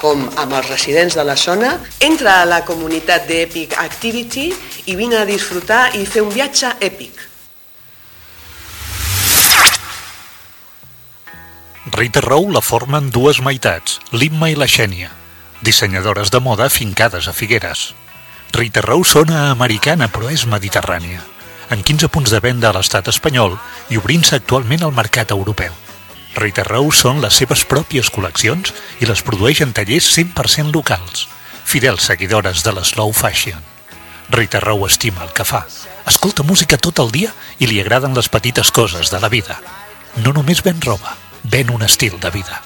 com amb els residents de la zona. Entra a la comunitat d'Epic Activity i vine a disfrutar i fer un viatge èpic. Rita Rou la formen dues meitats, l'Imma i la Xènia, dissenyadores de moda fincades a Figueres. Rita Rou sona americana però és mediterrània, amb 15 punts de venda a l'estat espanyol i obrint-se actualment al mercat europeu. Rita Rou són les seves pròpies col·leccions i les produeix en tallers 100% locals, fidels seguidores de la slow fashion. Rita Rou estima el que fa, escolta música tot el dia i li agraden les petites coses de la vida. No només ven roba, ven un estil de vida.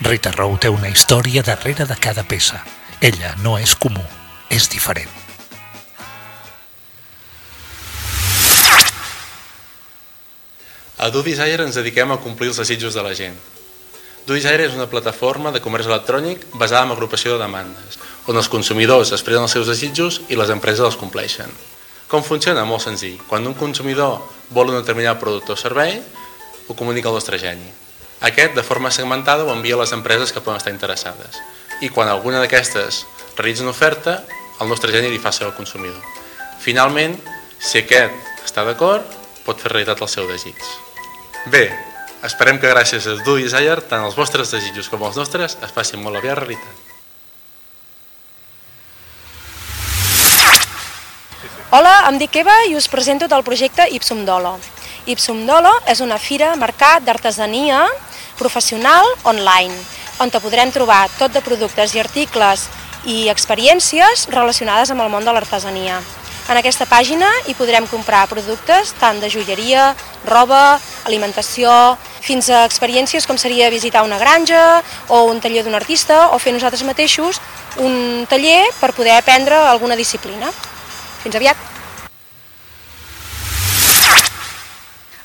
Rita Rou té una història darrere de cada peça. Ella no és comú, és diferent. A Do Desire ens dediquem a complir els desitjos de la gent. Do Desire és una plataforma de comerç electrònic basada en agrupació de demandes, on els consumidors expressen els seus desitjos i les empreses els compleixen. Com funciona? Molt senzill. Quan un consumidor vol un determinat producte o servei, ho comunica al nostre geni. Aquest, de forma segmentada, ho envia a les empreses que poden estar interessades. I quan alguna d'aquestes realitza una oferta, el nostre geni li fa ser al consumidor. Finalment, si aquest està d'acord, pot fer realitat el seu desig. Bé, esperem que gràcies a Du Desire tant els vostres desitjos com els nostres es facin molt aviat realitat. Hola, em dic Eva i us presento del projecte Ipsum Dolo. Ipsum Dolo és una fira mercat d'artesania professional online, on te podrem trobar tot de productes i articles i experiències relacionades amb el món de l'artesania. En aquesta pàgina hi podrem comprar productes tant de joieria, roba, alimentació, fins a experiències com seria visitar una granja o un taller d'un artista o fer nosaltres mateixos un taller per poder aprendre alguna disciplina. Fins aviat!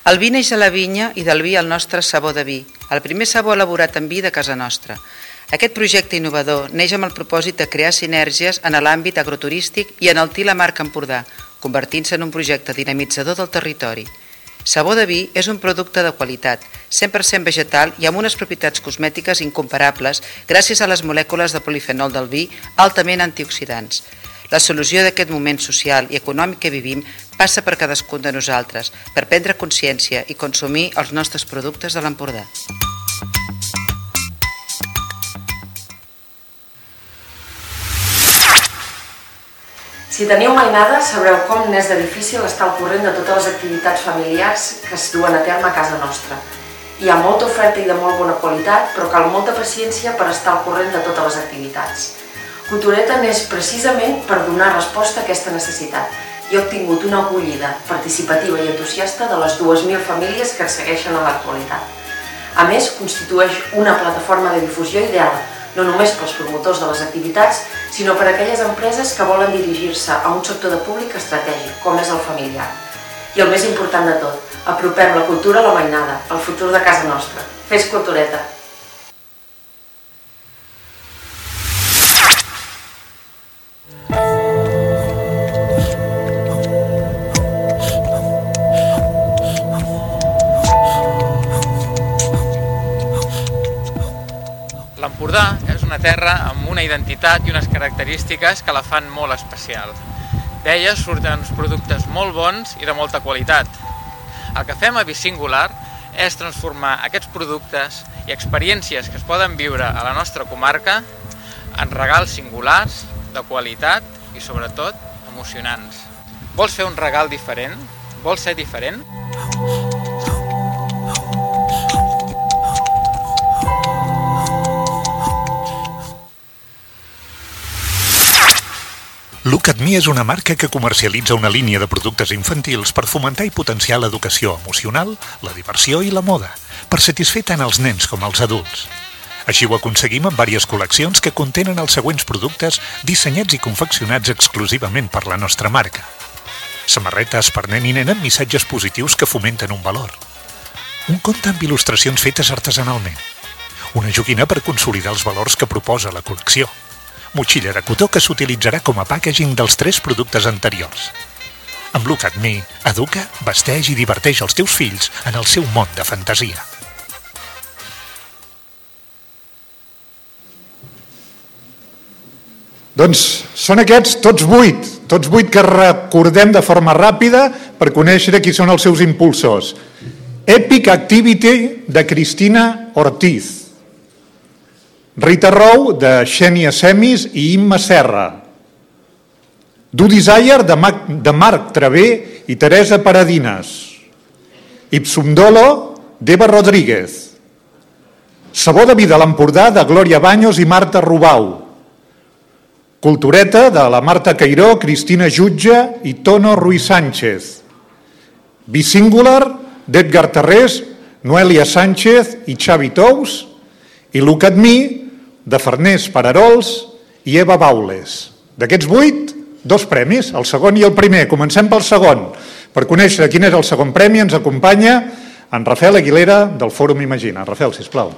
El vi neix a la vinya i del vi el nostre sabó de vi, el primer sabó elaborat en vi de casa nostra. Aquest projecte innovador neix amb el propòsit de crear sinergies en l'àmbit agroturístic i enaltir la marca Empordà, convertint-se en un projecte dinamitzador del territori. Sabó de vi és un producte de qualitat, 100% vegetal i amb unes propietats cosmètiques incomparables gràcies a les molècules de polifenol del vi altament antioxidants. La solució d'aquest moment social i econòmic que vivim passa per cadascun de nosaltres, per prendre consciència i consumir els nostres productes de l'Empordà. Si teniu mainada, sabreu com n'és de difícil estar al corrent de totes les activitats familiars que es duen a terme a casa nostra. Hi ha molta oferta i de molt bona qualitat, però cal molta paciència per estar al corrent de totes les activitats. Cultureta n'és precisament per donar resposta a aquesta necessitat i ha obtingut una acollida participativa i entusiasta de les 2.000 famílies que ens segueixen a l'actualitat. A més, constitueix una plataforma de difusió ideal no només pels promotors de les activitats, sinó per aquelles empreses que volen dirigir-se a un sector de públic estratègic, com és el familiar. I el més important de tot, apropem la cultura a la mainada, al futur de casa nostra. Fes cultureta! Terra amb una identitat i unes característiques que la fan molt especial. D'elles surten uns productes molt bons i de molta qualitat. El que fem a Bisingular és transformar aquests productes i experiències que es poden viure a la nostra comarca en regals singulars, de qualitat i sobretot emocionants. Vols fer un regal diferent? Vols ser diferent? Me és una marca que comercialitza una línia de productes infantils per fomentar i potenciar l'educació emocional, la diversió i la moda, per satisfer tant els nens com els adults. Així ho aconseguim amb diverses col·leccions que contenen els següents productes dissenyats i confeccionats exclusivament per la nostra marca. Samarretes per nen i nena amb missatges positius que fomenten un valor. Un conte amb il·lustracions fetes artesanalment. Una joguina per consolidar els valors que proposa la col·lecció motxilla de cotó que s'utilitzarà com a packaging dels tres productes anteriors. Amb Look at Me, educa, vesteix i diverteix els teus fills en el seu món de fantasia. Doncs són aquests tots vuit, tots vuit que recordem de forma ràpida per conèixer qui són els seus impulsors. Epic Activity de Cristina Ortiz. Rita Rou de Xènia Semis i Imma Serra. Du Desire de, Mac, de Marc Travé i Teresa Paradines. Ipsum Dolo d'Eva Rodríguez. Sabó de vida a l'Empordà de Glòria Banyos i Marta Rubau. Cultureta de la Marta Cairó, Cristina Jutge i Tono Ruiz Sánchez. Bisingular d'Edgar Terrés, Noelia Sánchez i Xavi Tous. I Look at Me de Farners Pararols i Eva Baules. D'aquests vuit, dos premis, el segon i el primer. Comencem pel segon. Per conèixer quin és el segon premi ens acompanya en Rafael Aguilera del Fòrum Imagina. Rafael, sisplau.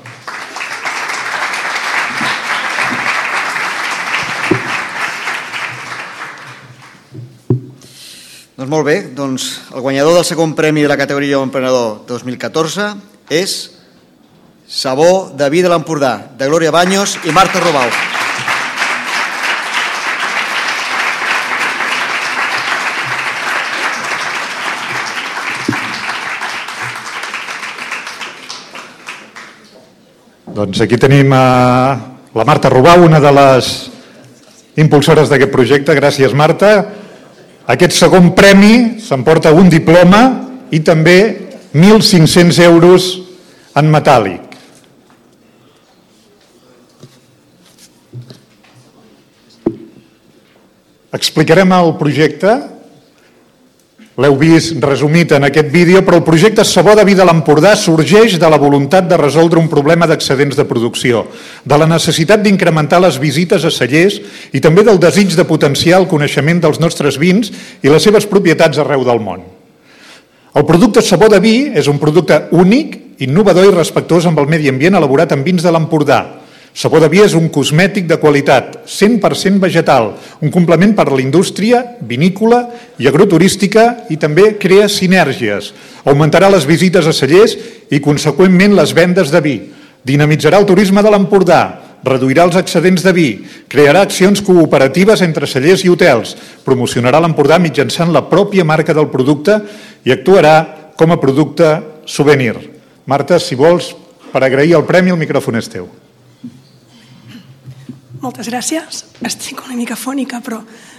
Doncs molt bé, doncs el guanyador del segon premi de la categoria Emprenedor 2014 és Sabó de Vi de l'Empordà, de Glòria Banyos i Marta Robau. Doncs aquí tenim a la Marta Robau, una de les impulsores d'aquest projecte. Gràcies, Marta. Aquest segon premi s'emporta un diploma i també 1.500 euros en metàl·lic. Explicarem el projecte, l'heu vist resumit en aquest vídeo, però el projecte Sabó de Vida a l'Empordà sorgeix de la voluntat de resoldre un problema d'excedents de producció, de la necessitat d'incrementar les visites a cellers i també del desig de potenciar el coneixement dels nostres vins i les seves propietats arreu del món. El producte Sabó de Vi és un producte únic, innovador i respectuós amb el medi ambient elaborat amb vins de l'Empordà, Sabó de vi és un cosmètic de qualitat, 100% vegetal, un complement per a la indústria vinícola i agroturística i també crea sinergies. Augmentarà les visites a cellers i, conseqüentment, les vendes de vi. Dinamitzarà el turisme de l'Empordà, reduirà els excedents de vi, crearà accions cooperatives entre cellers i hotels, promocionarà l'Empordà mitjançant la pròpia marca del producte i actuarà com a producte souvenir. Marta, si vols, per agrair el premi, el micròfon és teu. Moltes gràcies. Estic una mica fònica, però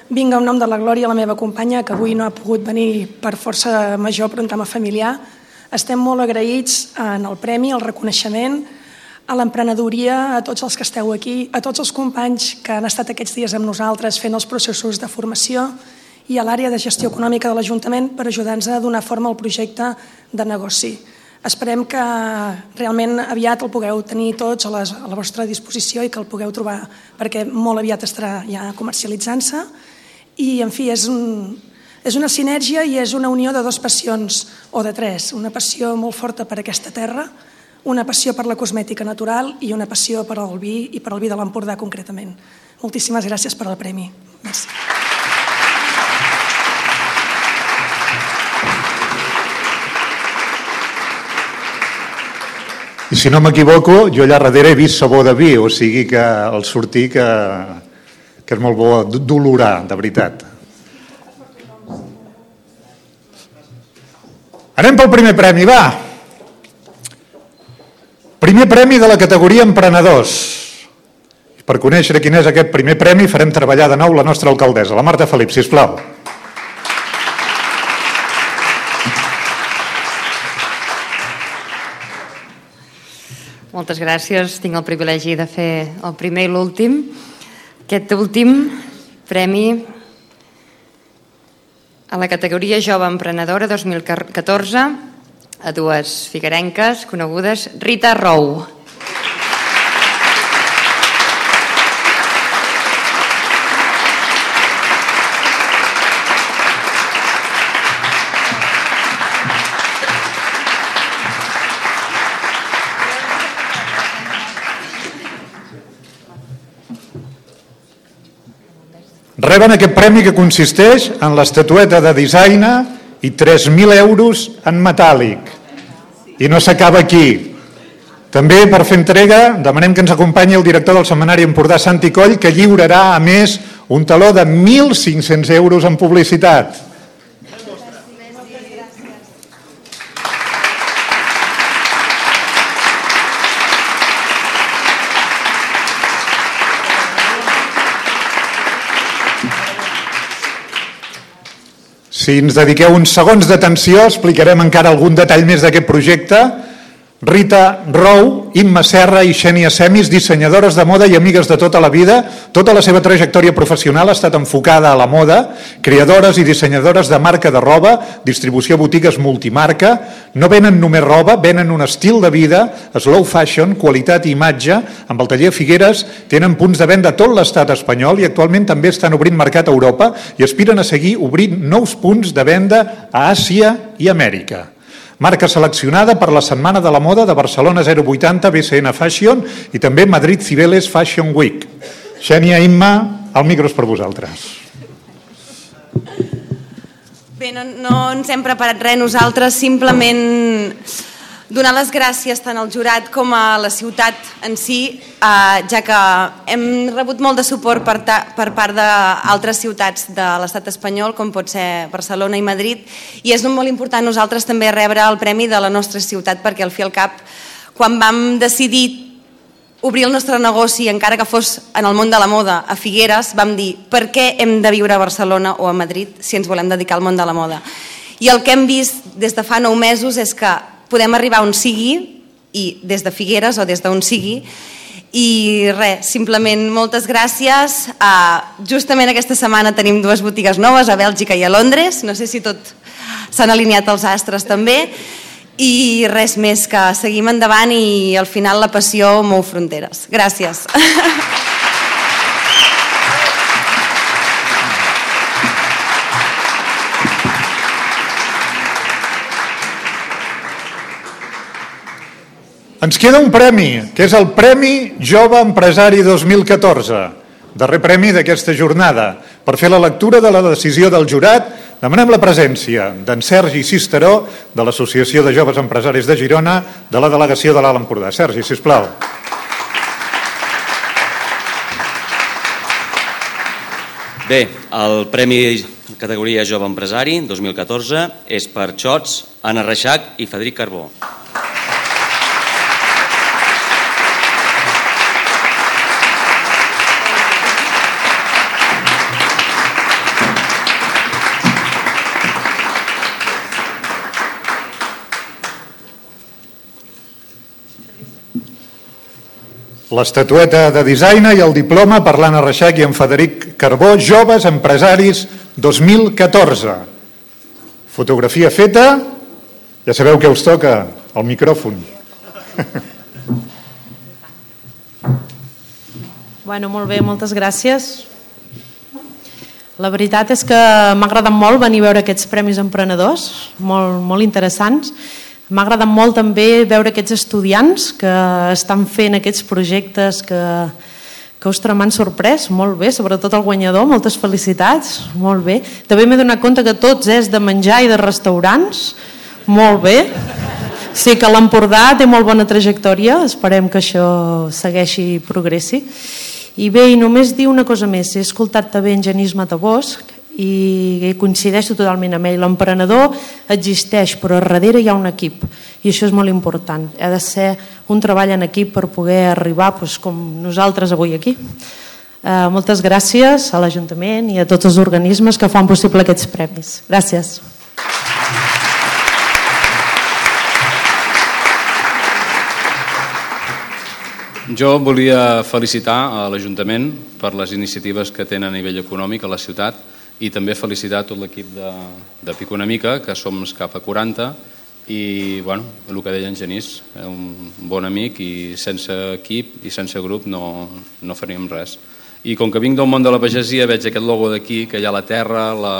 vinc en nom de la Glòria, la meva companya, que avui no ha pogut venir per força major per un tema familiar. Estem molt agraïts en el premi, el reconeixement, a l'emprenedoria, a tots els que esteu aquí, a tots els companys que han estat aquests dies amb nosaltres fent els processos de formació i a l'àrea de gestió econòmica de l'Ajuntament per ajudar-nos a donar forma al projecte de negoci. Esperem que realment aviat el pugueu tenir tots a, les, a la vostra disposició i que el pugueu trobar perquè molt aviat estarà ja comercialitzant-se i en fi és, un, és una sinergia i és una unió de dues passions o de tres, una passió molt forta per aquesta terra, una passió per la cosmètica natural i una passió per al vi i per al vi de l'Empordà concretament. Moltíssimes gràcies per al premi. Merci. I si no m'equivoco, jo allà darrere he vist sabó de vi, o sigui que el sortir que, que és molt bo d'olorar, de veritat. Anem pel primer premi, va! Primer premi de la categoria emprenedors. Per conèixer quin és aquest primer premi farem treballar de nou la nostra alcaldessa, la Marta Felip, sisplau. plau. Moltes gràcies. Tinc el privilegi de fer el primer i l'últim. Aquest últim premi a la categoria Jove Emprenedora 2014 a dues figuerenques conegudes, Rita Rou. Reben aquest premi que consisteix en l'estatueta de designer i 3.000 euros en metàl·lic. I no s'acaba aquí. També, per fer entrega, demanem que ens acompanyi el director del Seminari Empordà, Santi Coll, que lliurarà, a més, un taló de 1.500 euros en publicitat. Si ens dediqueu uns segons d'atenció, explicarem encara algun detall més d'aquest projecte Rita Rou, Imma Serra i Xènia Semis, dissenyadores de moda i amigues de tota la vida. Tota la seva trajectòria professional ha estat enfocada a la moda, creadores i dissenyadores de marca de roba, distribució botigues multimarca. No venen només roba, venen un estil de vida, slow fashion, qualitat i imatge. Amb el taller Figueres tenen punts de venda a tot l'estat espanyol i actualment també estan obrint mercat a Europa i aspiren a seguir obrint nous punts de venda a Àsia i Amèrica marca seleccionada per la Setmana de la Moda de Barcelona 080 BCN Fashion i també Madrid Cibeles Fashion Week. Xènia Imma, el micro és per vosaltres. Bé, no, no ens hem preparat res nosaltres, simplement donar les gràcies tant al jurat com a la ciutat en si, eh, ja que hem rebut molt de suport per, ta, per part d'altres ciutats de l'estat espanyol, com pot ser Barcelona i Madrid, i és molt important nosaltres també rebre el premi de la nostra ciutat, perquè al fi al cap, quan vam decidir obrir el nostre negoci, encara que fos en el món de la moda, a Figueres, vam dir per què hem de viure a Barcelona o a Madrid si ens volem dedicar al món de la moda. I el que hem vist des de fa nou mesos és que podem arribar on sigui i des de Figueres o des d'on sigui i res, simplement moltes gràcies. Uh, justament aquesta setmana tenim dues botigues noves a Bèlgica i a Londres. No sé si tot s'han alineat els astres també. I res més que seguim endavant i al final la passió mou fronteres. Gràcies. Ens queda un premi, que és el Premi Jove Empresari 2014, darrer premi d'aquesta jornada. Per fer la lectura de la decisió del jurat, demanem la presència d'en Sergi Cisteró, de l'Associació de Joves Empresaris de Girona, de la delegació de l'Alt Empordà. Sergi, si plau. Bé, el Premi categoria Jove Empresari 2014 és per Xots, Anna Reixac i Federic Carbó. L'estatueta de design i el diploma per l'Anna Reixac i en Federic Carbó, Joves Empresaris 2014. Fotografia feta, ja sabeu que us toca el micròfon. Bueno, molt bé, moltes gràcies. La veritat és que m'ha agradat molt venir a veure aquests Premis Emprenedors, molt, molt interessants. M'ha agradat molt també veure aquests estudiants que estan fent aquests projectes que, que ostres, m'han sorprès, molt bé, sobretot el guanyador, moltes felicitats, molt bé. També m'he donat compte que tots és de menjar i de restaurants, molt bé. Sí que l'Empordà té molt bona trajectòria, esperem que això segueixi i progressi. I bé, i només dir una cosa més, he escoltat també en Genís Matabosc i coincideixo totalment amb ell. L'emprenedor existeix, però darrere hi ha un equip i això és molt important. Ha de ser un treball en equip per poder arribar doncs, com nosaltres avui aquí. Eh, moltes gràcies a l'Ajuntament i a tots els organismes que fan possible aquests premis. Gràcies. Jo volia felicitar a l'Ajuntament per les iniciatives que tenen a nivell econòmic a la ciutat i també felicitar tot l'equip de, de Pico una mica, que som cap a 40 i bueno, el que deia en Genís, un bon amic i sense equip i sense grup no, no faríem res. I com que vinc del món de la pagesia veig aquest logo d'aquí, que hi ha la terra, la,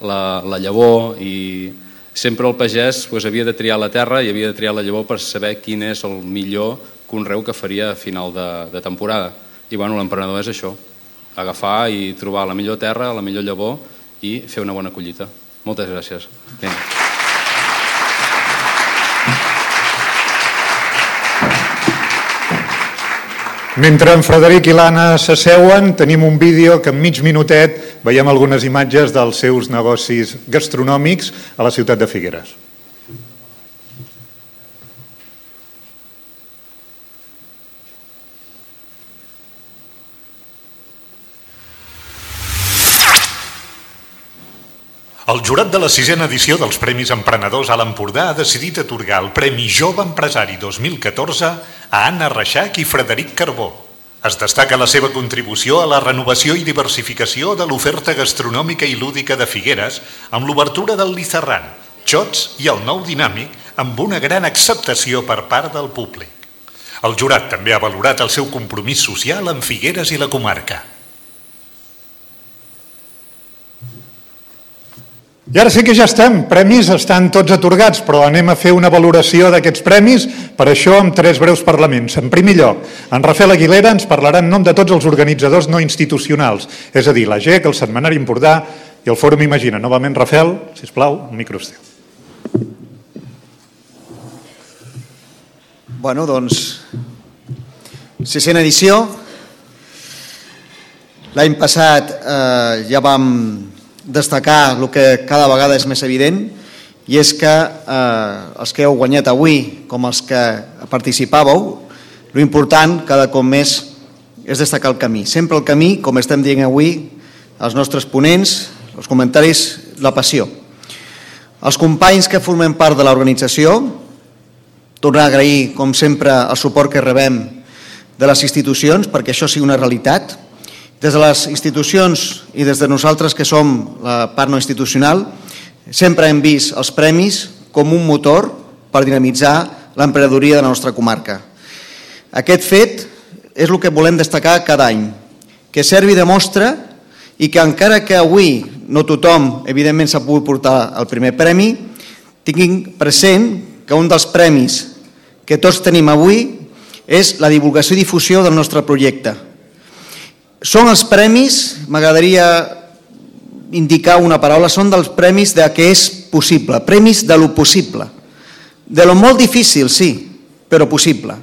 la, la llavor i sempre el pagès pues, havia de triar la terra i havia de triar la llavor per saber quin és el millor conreu que faria a final de, de temporada. I bueno, l'emprenedor és això, agafar i trobar la millor terra, la millor llavor i fer una bona collita. Moltes gràcies. Vinga. Mentre en Frederic i l'Anna s'asseuen, tenim un vídeo que en mig minutet veiem algunes imatges dels seus negocis gastronòmics a la ciutat de Figueres. El jurat de la sisena edició dels Premis Emprenedors a l'Empordà ha decidit atorgar el Premi Jove Empresari 2014 a Anna Reixac i Frederic Carbó. Es destaca la seva contribució a la renovació i diversificació de l'oferta gastronòmica i lúdica de Figueres amb l'obertura del Lizarran, Xots i el nou dinàmic amb una gran acceptació per part del públic. El jurat també ha valorat el seu compromís social amb Figueres i la comarca. I ara sí que ja estem, premis estan tots atorgats, però anem a fer una valoració d'aquests premis, per això amb tres breus parlaments. En primer lloc, en Rafael Aguilera ens parlarà en nom de tots els organitzadors no institucionals, és a dir, la GEC, el Setmanari Empordà i el Fòrum Imagina. Novament, Rafel, si plau, micro és teu. Bueno, doncs, sisena edició. L'any passat eh, ja vam destacar el que cada vegada és més evident i és que eh, els que heu guanyat avui com els que participàveu, lo important cada cop més és destacar el camí. Sempre el camí, com estem dient avui, els nostres ponents, els comentaris, la passió. Els companys que formen part de l'organització, tornar a agrair, com sempre, el suport que rebem de les institucions perquè això sigui una realitat. Des de les institucions i des de nosaltres, que som la part no institucional, sempre hem vist els premis com un motor per dinamitzar l'emprenedoria de la nostra comarca. Aquest fet és el que volem destacar cada any, que servi de mostra i que encara que avui no tothom, evidentment, s'ha pogut portar el primer premi, tinguin present que un dels premis que tots tenim avui és la divulgació i difusió del nostre projecte. Són els premis, m'agradaria indicar una paraula, són dels premis de què és possible, premis de lo possible. De lo molt difícil, sí, però possible.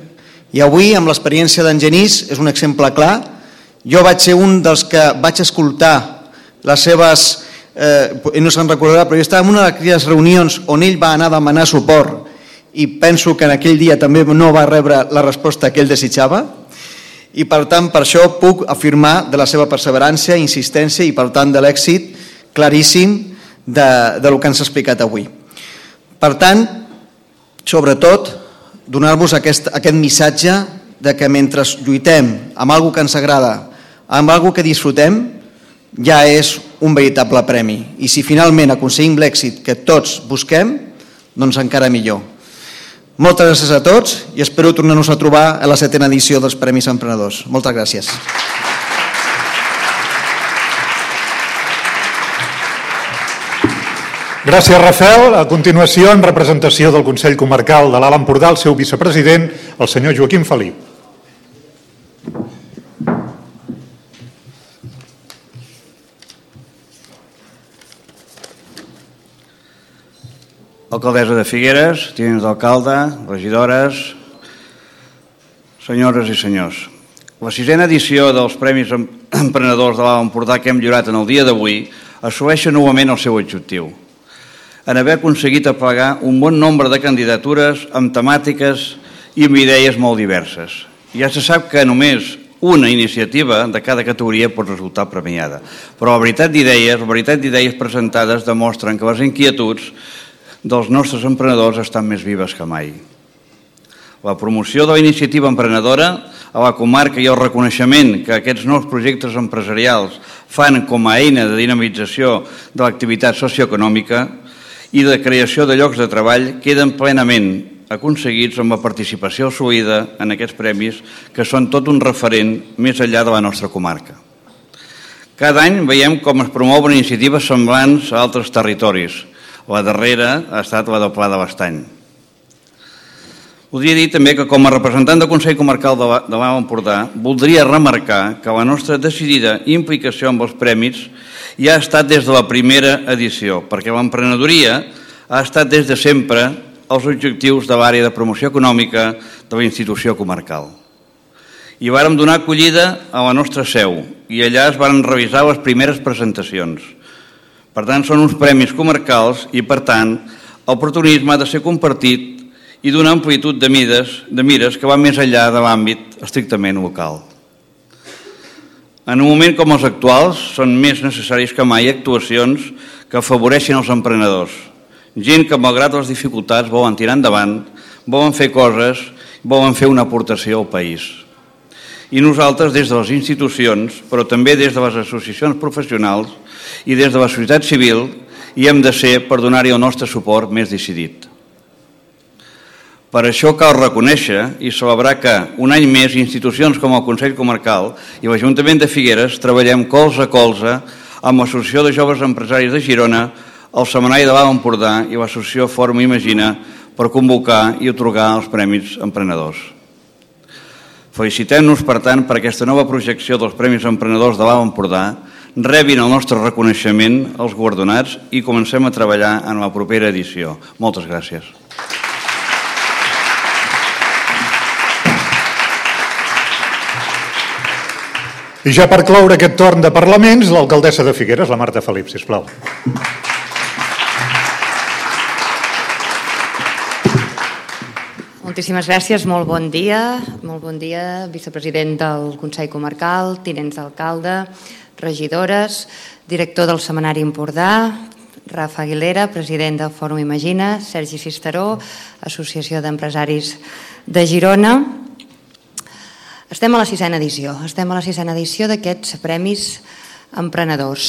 I avui, amb l'experiència d'en Genís, és un exemple clar. Jo vaig ser un dels que vaig escoltar les seves... Eh, no se'n recordarà, però jo estava en una d'aquelles reunions on ell va anar a demanar suport i penso que en aquell dia també no va rebre la resposta que ell desitjava i per tant per això puc afirmar de la seva perseverància, insistència i per tant de l'èxit claríssim de, de lo que ens ha explicat avui. Per tant, sobretot, donar-vos aquest, aquest missatge de que mentre lluitem amb algo que ens agrada, amb algo que disfrutem, ja és un veritable premi. I si finalment aconseguim l'èxit que tots busquem, doncs encara millor. Moltes gràcies a tots i espero tornar-nos a trobar a la setena edició dels Premis Emprenedors. Moltes gràcies. Gràcies, Rafael. A continuació, en representació del Consell Comarcal de l'Alt Empordà, el seu vicepresident, el senyor Joaquim Felip. Alcaldessa de Figueres, tinents d'alcalde, regidores, senyores i senyors. La sisena edició dels Premis Emprenedors de l'Alt Empordà que hem lliurat en el dia d'avui assoleix novament el seu objectiu, en haver aconseguit aplegar un bon nombre de candidatures amb temàtiques i amb idees molt diverses. Ja se sap que només una iniciativa de cada categoria pot resultar premiada. Però la veritat d'idees, la veritat d'idees presentades demostren que les inquietuds dels nostres emprenedors estan més vives que mai. La promoció de la iniciativa emprenedora a la comarca i el reconeixement que aquests nous projectes empresarials fan com a eina de dinamització de l'activitat socioeconòmica i de creació de llocs de treball queden plenament aconseguits amb la participació assolida en aquests premis que són tot un referent més enllà de la nostra comarca. Cada any veiem com es promouen iniciatives semblants a altres territoris, la darrera ha estat la del Pla de l'Estany. Voldria dir també que com a representant del Consell Comarcal de l'Alt Empordà voldria remarcar que la nostra decidida implicació amb els premis ja ha estat des de la primera edició, perquè l'emprenedoria ha estat des de sempre els objectius de l'àrea de promoció econòmica de la institució comarcal. I vàrem donar acollida a la nostra seu i allà es van revisar les primeres presentacions – per tant, són uns premis comarcals i, per tant, el protagonisme ha de ser compartit i d'una amplitud de, mides, de mires que va més enllà de l'àmbit estrictament local. En un moment com els actuals, són més necessaris que mai actuacions que afavoreixin els emprenedors. Gent que, malgrat les dificultats, volen tirar endavant, volen fer coses, volen fer una aportació al país. I nosaltres, des de les institucions, però també des de les associacions professionals, i des de la societat civil hi hem de ser per donar-hi el nostre suport més decidit. Per això cal reconèixer i celebrar que un any més institucions com el Consell Comarcal i l'Ajuntament de Figueres treballem colze a colze amb l'Associació de Joves Empresaris de Girona, el Semanari de l'Alt Empordà i l'Associació Fòrum Imagina per convocar i otorgar els Premis Emprenedors. Felicitem-nos, per tant, per aquesta nova projecció dels Premis Emprenedors de l'Alt Empordà rebin el nostre reconeixement als guardonats i comencem a treballar en la propera edició. Moltes gràcies. I ja per cloure aquest torn de parlaments, l'alcaldessa de Figueres, la Marta Felip, sisplau. Moltíssimes gràcies, molt bon dia. Molt bon dia, vicepresident del Consell Comarcal, tinents d'alcalde, regidores, director del Seminari Empordà, Rafa Aguilera, president del Fòrum Imagina, Sergi Cisteró, Associació d'Empresaris de Girona. Estem a la sisena edició. Estem a la sisena edició d'aquests Premis Emprenedors.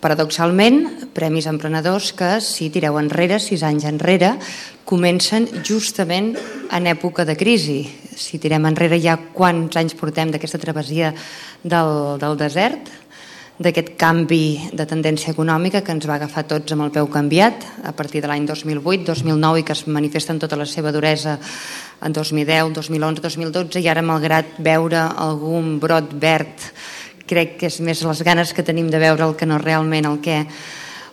Paradoxalment, Premis Emprenedors que, si tireu enrere, sis anys enrere, comencen justament en època de crisi. Si tirem enrere ja quants anys portem d'aquesta travessia del, del desert, d'aquest canvi de tendència econòmica que ens va agafar tots amb el peu canviat a partir de l'any 2008, 2009 i que es manifesta en tota la seva duresa en 2010, 2011, 2012 i ara malgrat veure algun brot verd crec que és més les ganes que tenim de veure el que no realment el que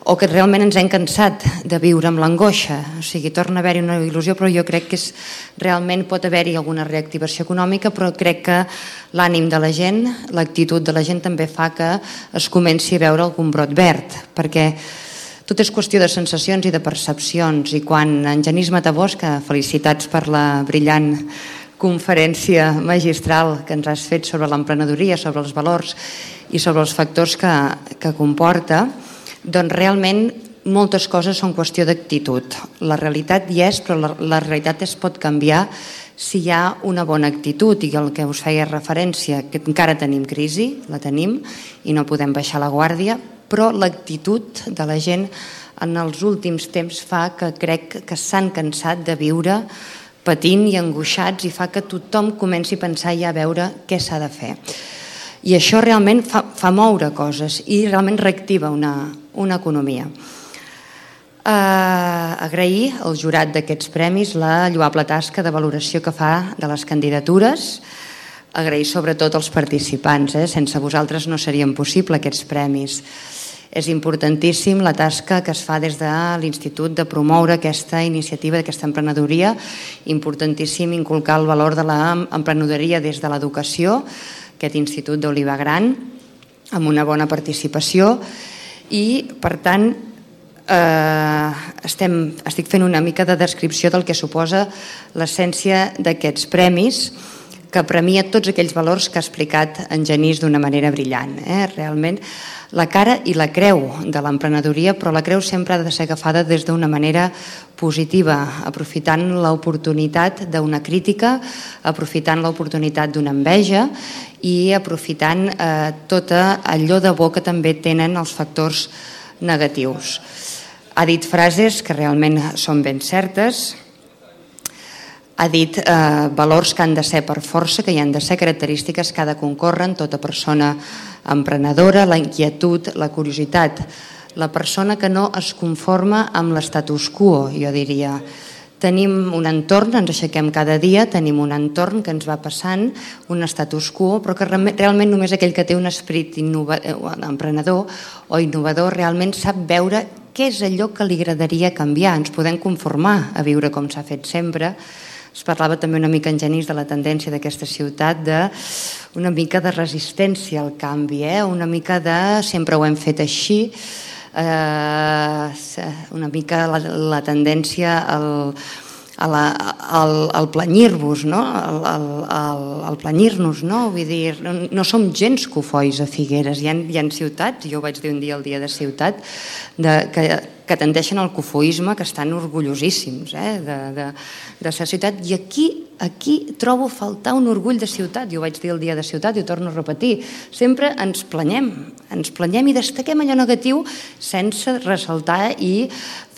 o que realment ens hem cansat de viure amb l'angoixa. O sigui, torna a haver-hi una il·lusió, però jo crec que és, realment pot haver-hi alguna reactivació econòmica, però crec que l'ànim de la gent, l'actitud de la gent també fa que es comenci a veure algun brot verd, perquè tot és qüestió de sensacions i de percepcions, i quan en Genís Matabós, que felicitats per la brillant conferència magistral que ens has fet sobre l'emprenedoria, sobre els valors i sobre els factors que, que comporta, doncs realment moltes coses són qüestió d'actitud. La realitat hi és, però la, la realitat es pot canviar si hi ha una bona actitud i el que us feia referència, que encara tenim crisi, la tenim i no podem baixar la guàrdia, però l'actitud de la gent en els últims temps fa que crec que s'han cansat de viure patint i angoixats i fa que tothom comenci a pensar i a veure què s'ha de fer. I això realment fa, fa moure coses i realment reactiva una, una economia. Uh, agrair al jurat d'aquests premis la lloable tasca de valoració que fa de les candidatures, agrair sobretot als participants, eh? sense vosaltres no serien possible aquests premis. És importantíssim la tasca que es fa des de l'Institut de promoure aquesta iniciativa, d'aquesta emprenedoria, importantíssim inculcar el valor de l'emprenedoria des de l'educació, aquest Institut d'Oliva Gran, amb una bona participació, i, per tant, eh, estem, estic fent una mica de descripció del que suposa l'essència d'aquests premis que premia tots aquells valors que ha explicat en Genís d'una manera brillant. Eh? Realment, la cara i la creu de l'emprenedoria, però la creu sempre ha de ser agafada des d'una manera positiva, aprofitant l'oportunitat d'una crítica, aprofitant l'oportunitat d'una enveja i aprofitant eh, tot allò de bo que també tenen els factors negatius. Ha dit frases que realment són ben certes, ha dit eh, valors que han de ser per força, que hi han de ser característiques que ha de concórrer en tota persona emprenedora, la inquietud, la curiositat, la persona que no es conforma amb l'estatus quo, jo diria. Tenim un entorn, ens aixequem cada dia, tenim un entorn que ens va passant, un status quo, però que realment només aquell que té un esperit eh, emprenedor o innovador realment sap veure què és allò que li agradaria canviar. Ens podem conformar a viure com s'ha fet sempre, es parlava també una mica en Genís de la tendència d'aquesta ciutat de una mica de resistència al canvi, eh? una mica de sempre ho hem fet així, eh, una mica la, la tendència al, al, al, al planyir-vos, no? al, al, al, al planyir-nos, no? Vull dir, no, no som gens cofois a Figueres, hi ha, hi ha ciutats, jo ho vaig dir un dia el dia de ciutat, de, que que tendeixen al cofoisme, que estan orgullosíssims eh, de, de, de ser ciutat. I aquí, aquí trobo faltar un orgull de ciutat. Jo ho vaig dir el dia de ciutat i ho torno a repetir. Sempre ens planyem, ens planyem i destaquem allò negatiu sense ressaltar i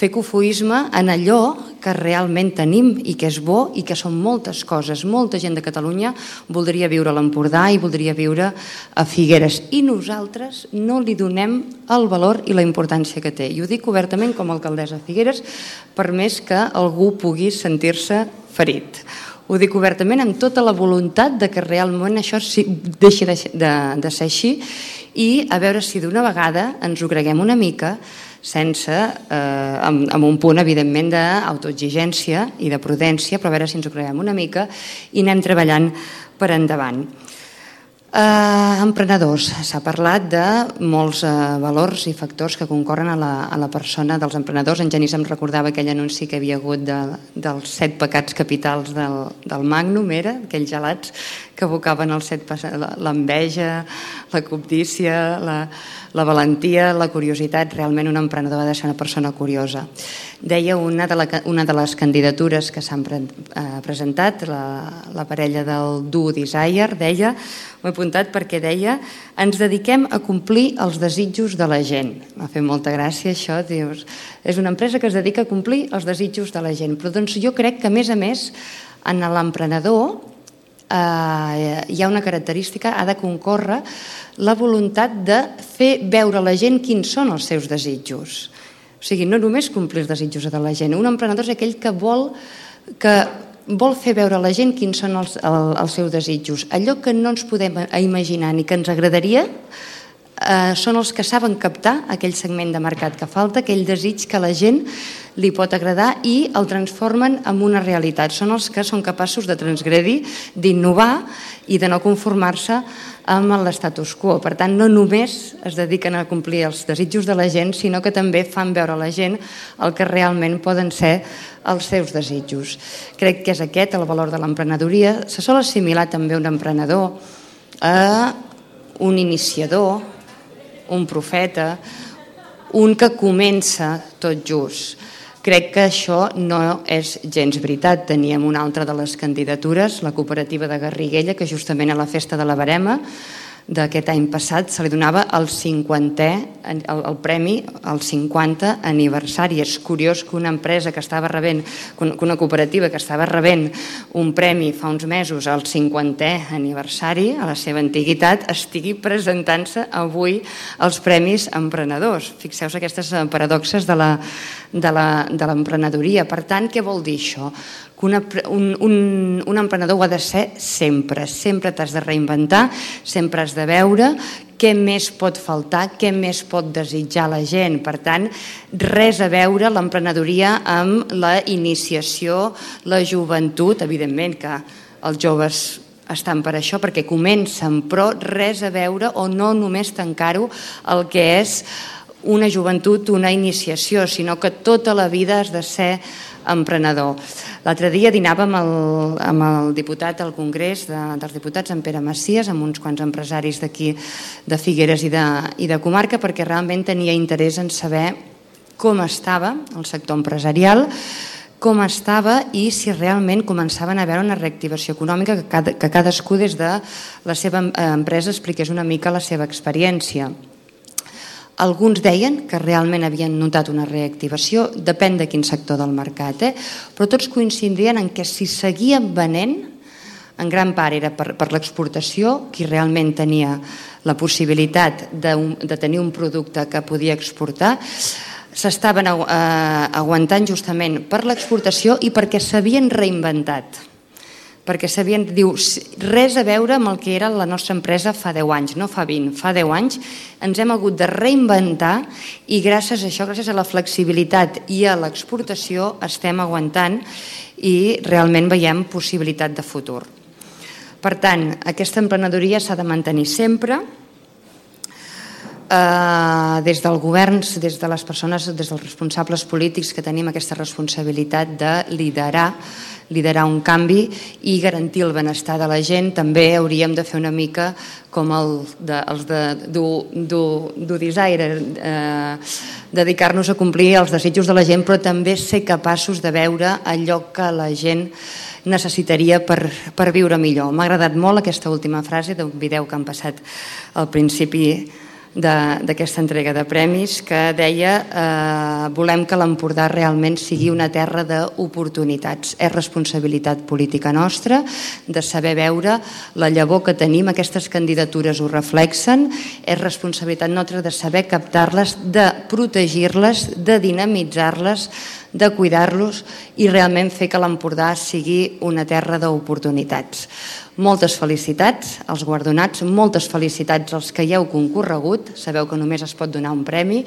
fer cofoisme en allò que realment tenim i que és bo i que són moltes coses. Molta gent de Catalunya voldria viure a l'Empordà i voldria viure a Figueres. I nosaltres no li donem el valor i la importància que té. I ho dic obertament com a alcaldessa de Figueres, per més que algú pugui sentir-se ferit. Ho dic obertament, amb tota la voluntat de que realment això deixi de, de, de ser així i a veure si d'una vegada ens ho creguem una mica sense, eh, amb, amb un punt evidentment d'autoexigència i de prudència, però a veure si ens ho creiem una mica i anem treballant per endavant. Eh, emprenedors. S'ha parlat de molts eh, valors i factors que concorren a la, a la persona dels emprenedors. En Genís em recordava aquell anunci que havia hagut de, dels set pecats capitals del, del Magnum, era, aquells gelats que evocaven els set l'enveja, la cobdícia, la, la valentia, la curiositat. Realment un emprenedor ha de ser una persona curiosa. Deia una de, la, una de les candidatures que s'han pre, eh, presentat, la, la parella del Du Desire, deia M'ho he apuntat perquè deia ens dediquem a complir els desitjos de la gent. M'ha fet molta gràcia això, dius. És una empresa que es dedica a complir els desitjos de la gent. Però doncs jo crec que, a més a més, en l'emprenedor eh, hi ha una característica, ha de concórrer la voluntat de fer veure a la gent quins són els seus desitjos. O sigui, no només complir els desitjos de la gent. Un emprenedor és aquell que vol que vol fer veure a la gent quins són els, el, els seus desitjos. Allò que no ens podem imaginar ni que ens agradaria eh, són els que saben captar aquell segment de mercat que falta, aquell desig que la gent li pot agradar i el transformen en una realitat. Són els que són capaços de transgredir, d'innovar i de no conformar-se amb l'estatus quo. Per tant, no només es dediquen a complir els desitjos de la gent, sinó que també fan veure a la gent el que realment poden ser els seus desitjos. Crec que és aquest el valor de l'emprenedoria. Se sol assimilar també un emprenedor a un iniciador, un profeta, un que comença tot just. Crec que això no és gens veritat. Teníem una altra de les candidatures, la cooperativa de Garriguella, que justament a la festa de la Barema d'aquest any passat se li donava el 50è, el, el premi al 50 aniversari. És curiós que una empresa que estava rebent, que una cooperativa que estava rebent un premi fa uns mesos al 50è aniversari, a la seva antiguitat, estigui presentant-se avui els Premis Emprenedors. Fixeu-vos aquestes paradoxes de l'emprenedoria. Per tant, què vol dir això? Que una, un, un, un emprenedor ho ha de ser sempre, sempre t'has de reinventar, sempre has de veure què més pot faltar, què més pot desitjar la gent. Per tant, res a veure l'emprenedoria amb la iniciació, la joventut, evidentment que els joves estan per això, perquè comencen, però res a veure o no només tancar-ho el que és una joventut, una iniciació, sinó que tota la vida has de ser emprenedor. L'altre dia dinava amb el, amb el diputat al Congrés de, dels Diputats, en Pere Macias, amb uns quants empresaris d'aquí, de Figueres i de, i de comarca, perquè realment tenia interès en saber com estava el sector empresarial, com estava i si realment començaven a veure una reactivació econòmica que, cada, que cadascú des de la seva empresa expliqués una mica la seva experiència. Alguns deien que realment havien notat una reactivació, depèn de quin sector del mercat, eh? però tots coincidien en que si seguien venent, en gran part era per, per l'exportació, qui realment tenia la possibilitat de, de tenir un producte que podia exportar, s'estaven eh, aguantant justament per l'exportació i perquè s'havien reinventat perquè sabien, diu, res a veure amb el que era la nostra empresa fa 10 anys, no fa 20, fa 10 anys, ens hem hagut de reinventar i gràcies a això, gràcies a la flexibilitat i a l'exportació, estem aguantant i realment veiem possibilitat de futur. Per tant, aquesta emprenedoria s'ha de mantenir sempre, eh, des del govern, des de les persones, des dels responsables polítics que tenim aquesta responsabilitat de liderar liderar un canvi i garantir el benestar de la gent. També hauríem de fer una mica com el de, els de du, du, du Desire, eh, dedicar-nos a complir els desitjos de la gent, però també ser capaços de veure allò que la gent necessitaria per, per viure millor. M'ha agradat molt aquesta última frase d'un vídeo que han passat al principi d'aquesta entrega de premis que deia eh, volem que l'Empordà realment sigui una terra d'oportunitats. És responsabilitat política nostra de saber veure la llavor que tenim, aquestes candidatures ho reflexen, és responsabilitat nostra de saber captar-les, de protegir-les, de dinamitzar-les, de cuidar-los i realment fer que l'Empordà sigui una terra d'oportunitats. Moltes felicitats als guardonats, moltes felicitats als que hi heu concorregut, sabeu que només es pot donar un premi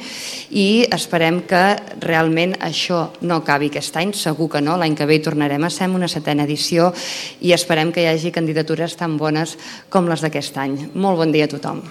i esperem que realment això no acabi aquest any, segur que no, l'any que ve hi tornarem a ser una setena edició i esperem que hi hagi candidatures tan bones com les d'aquest any. Molt bon dia a tothom.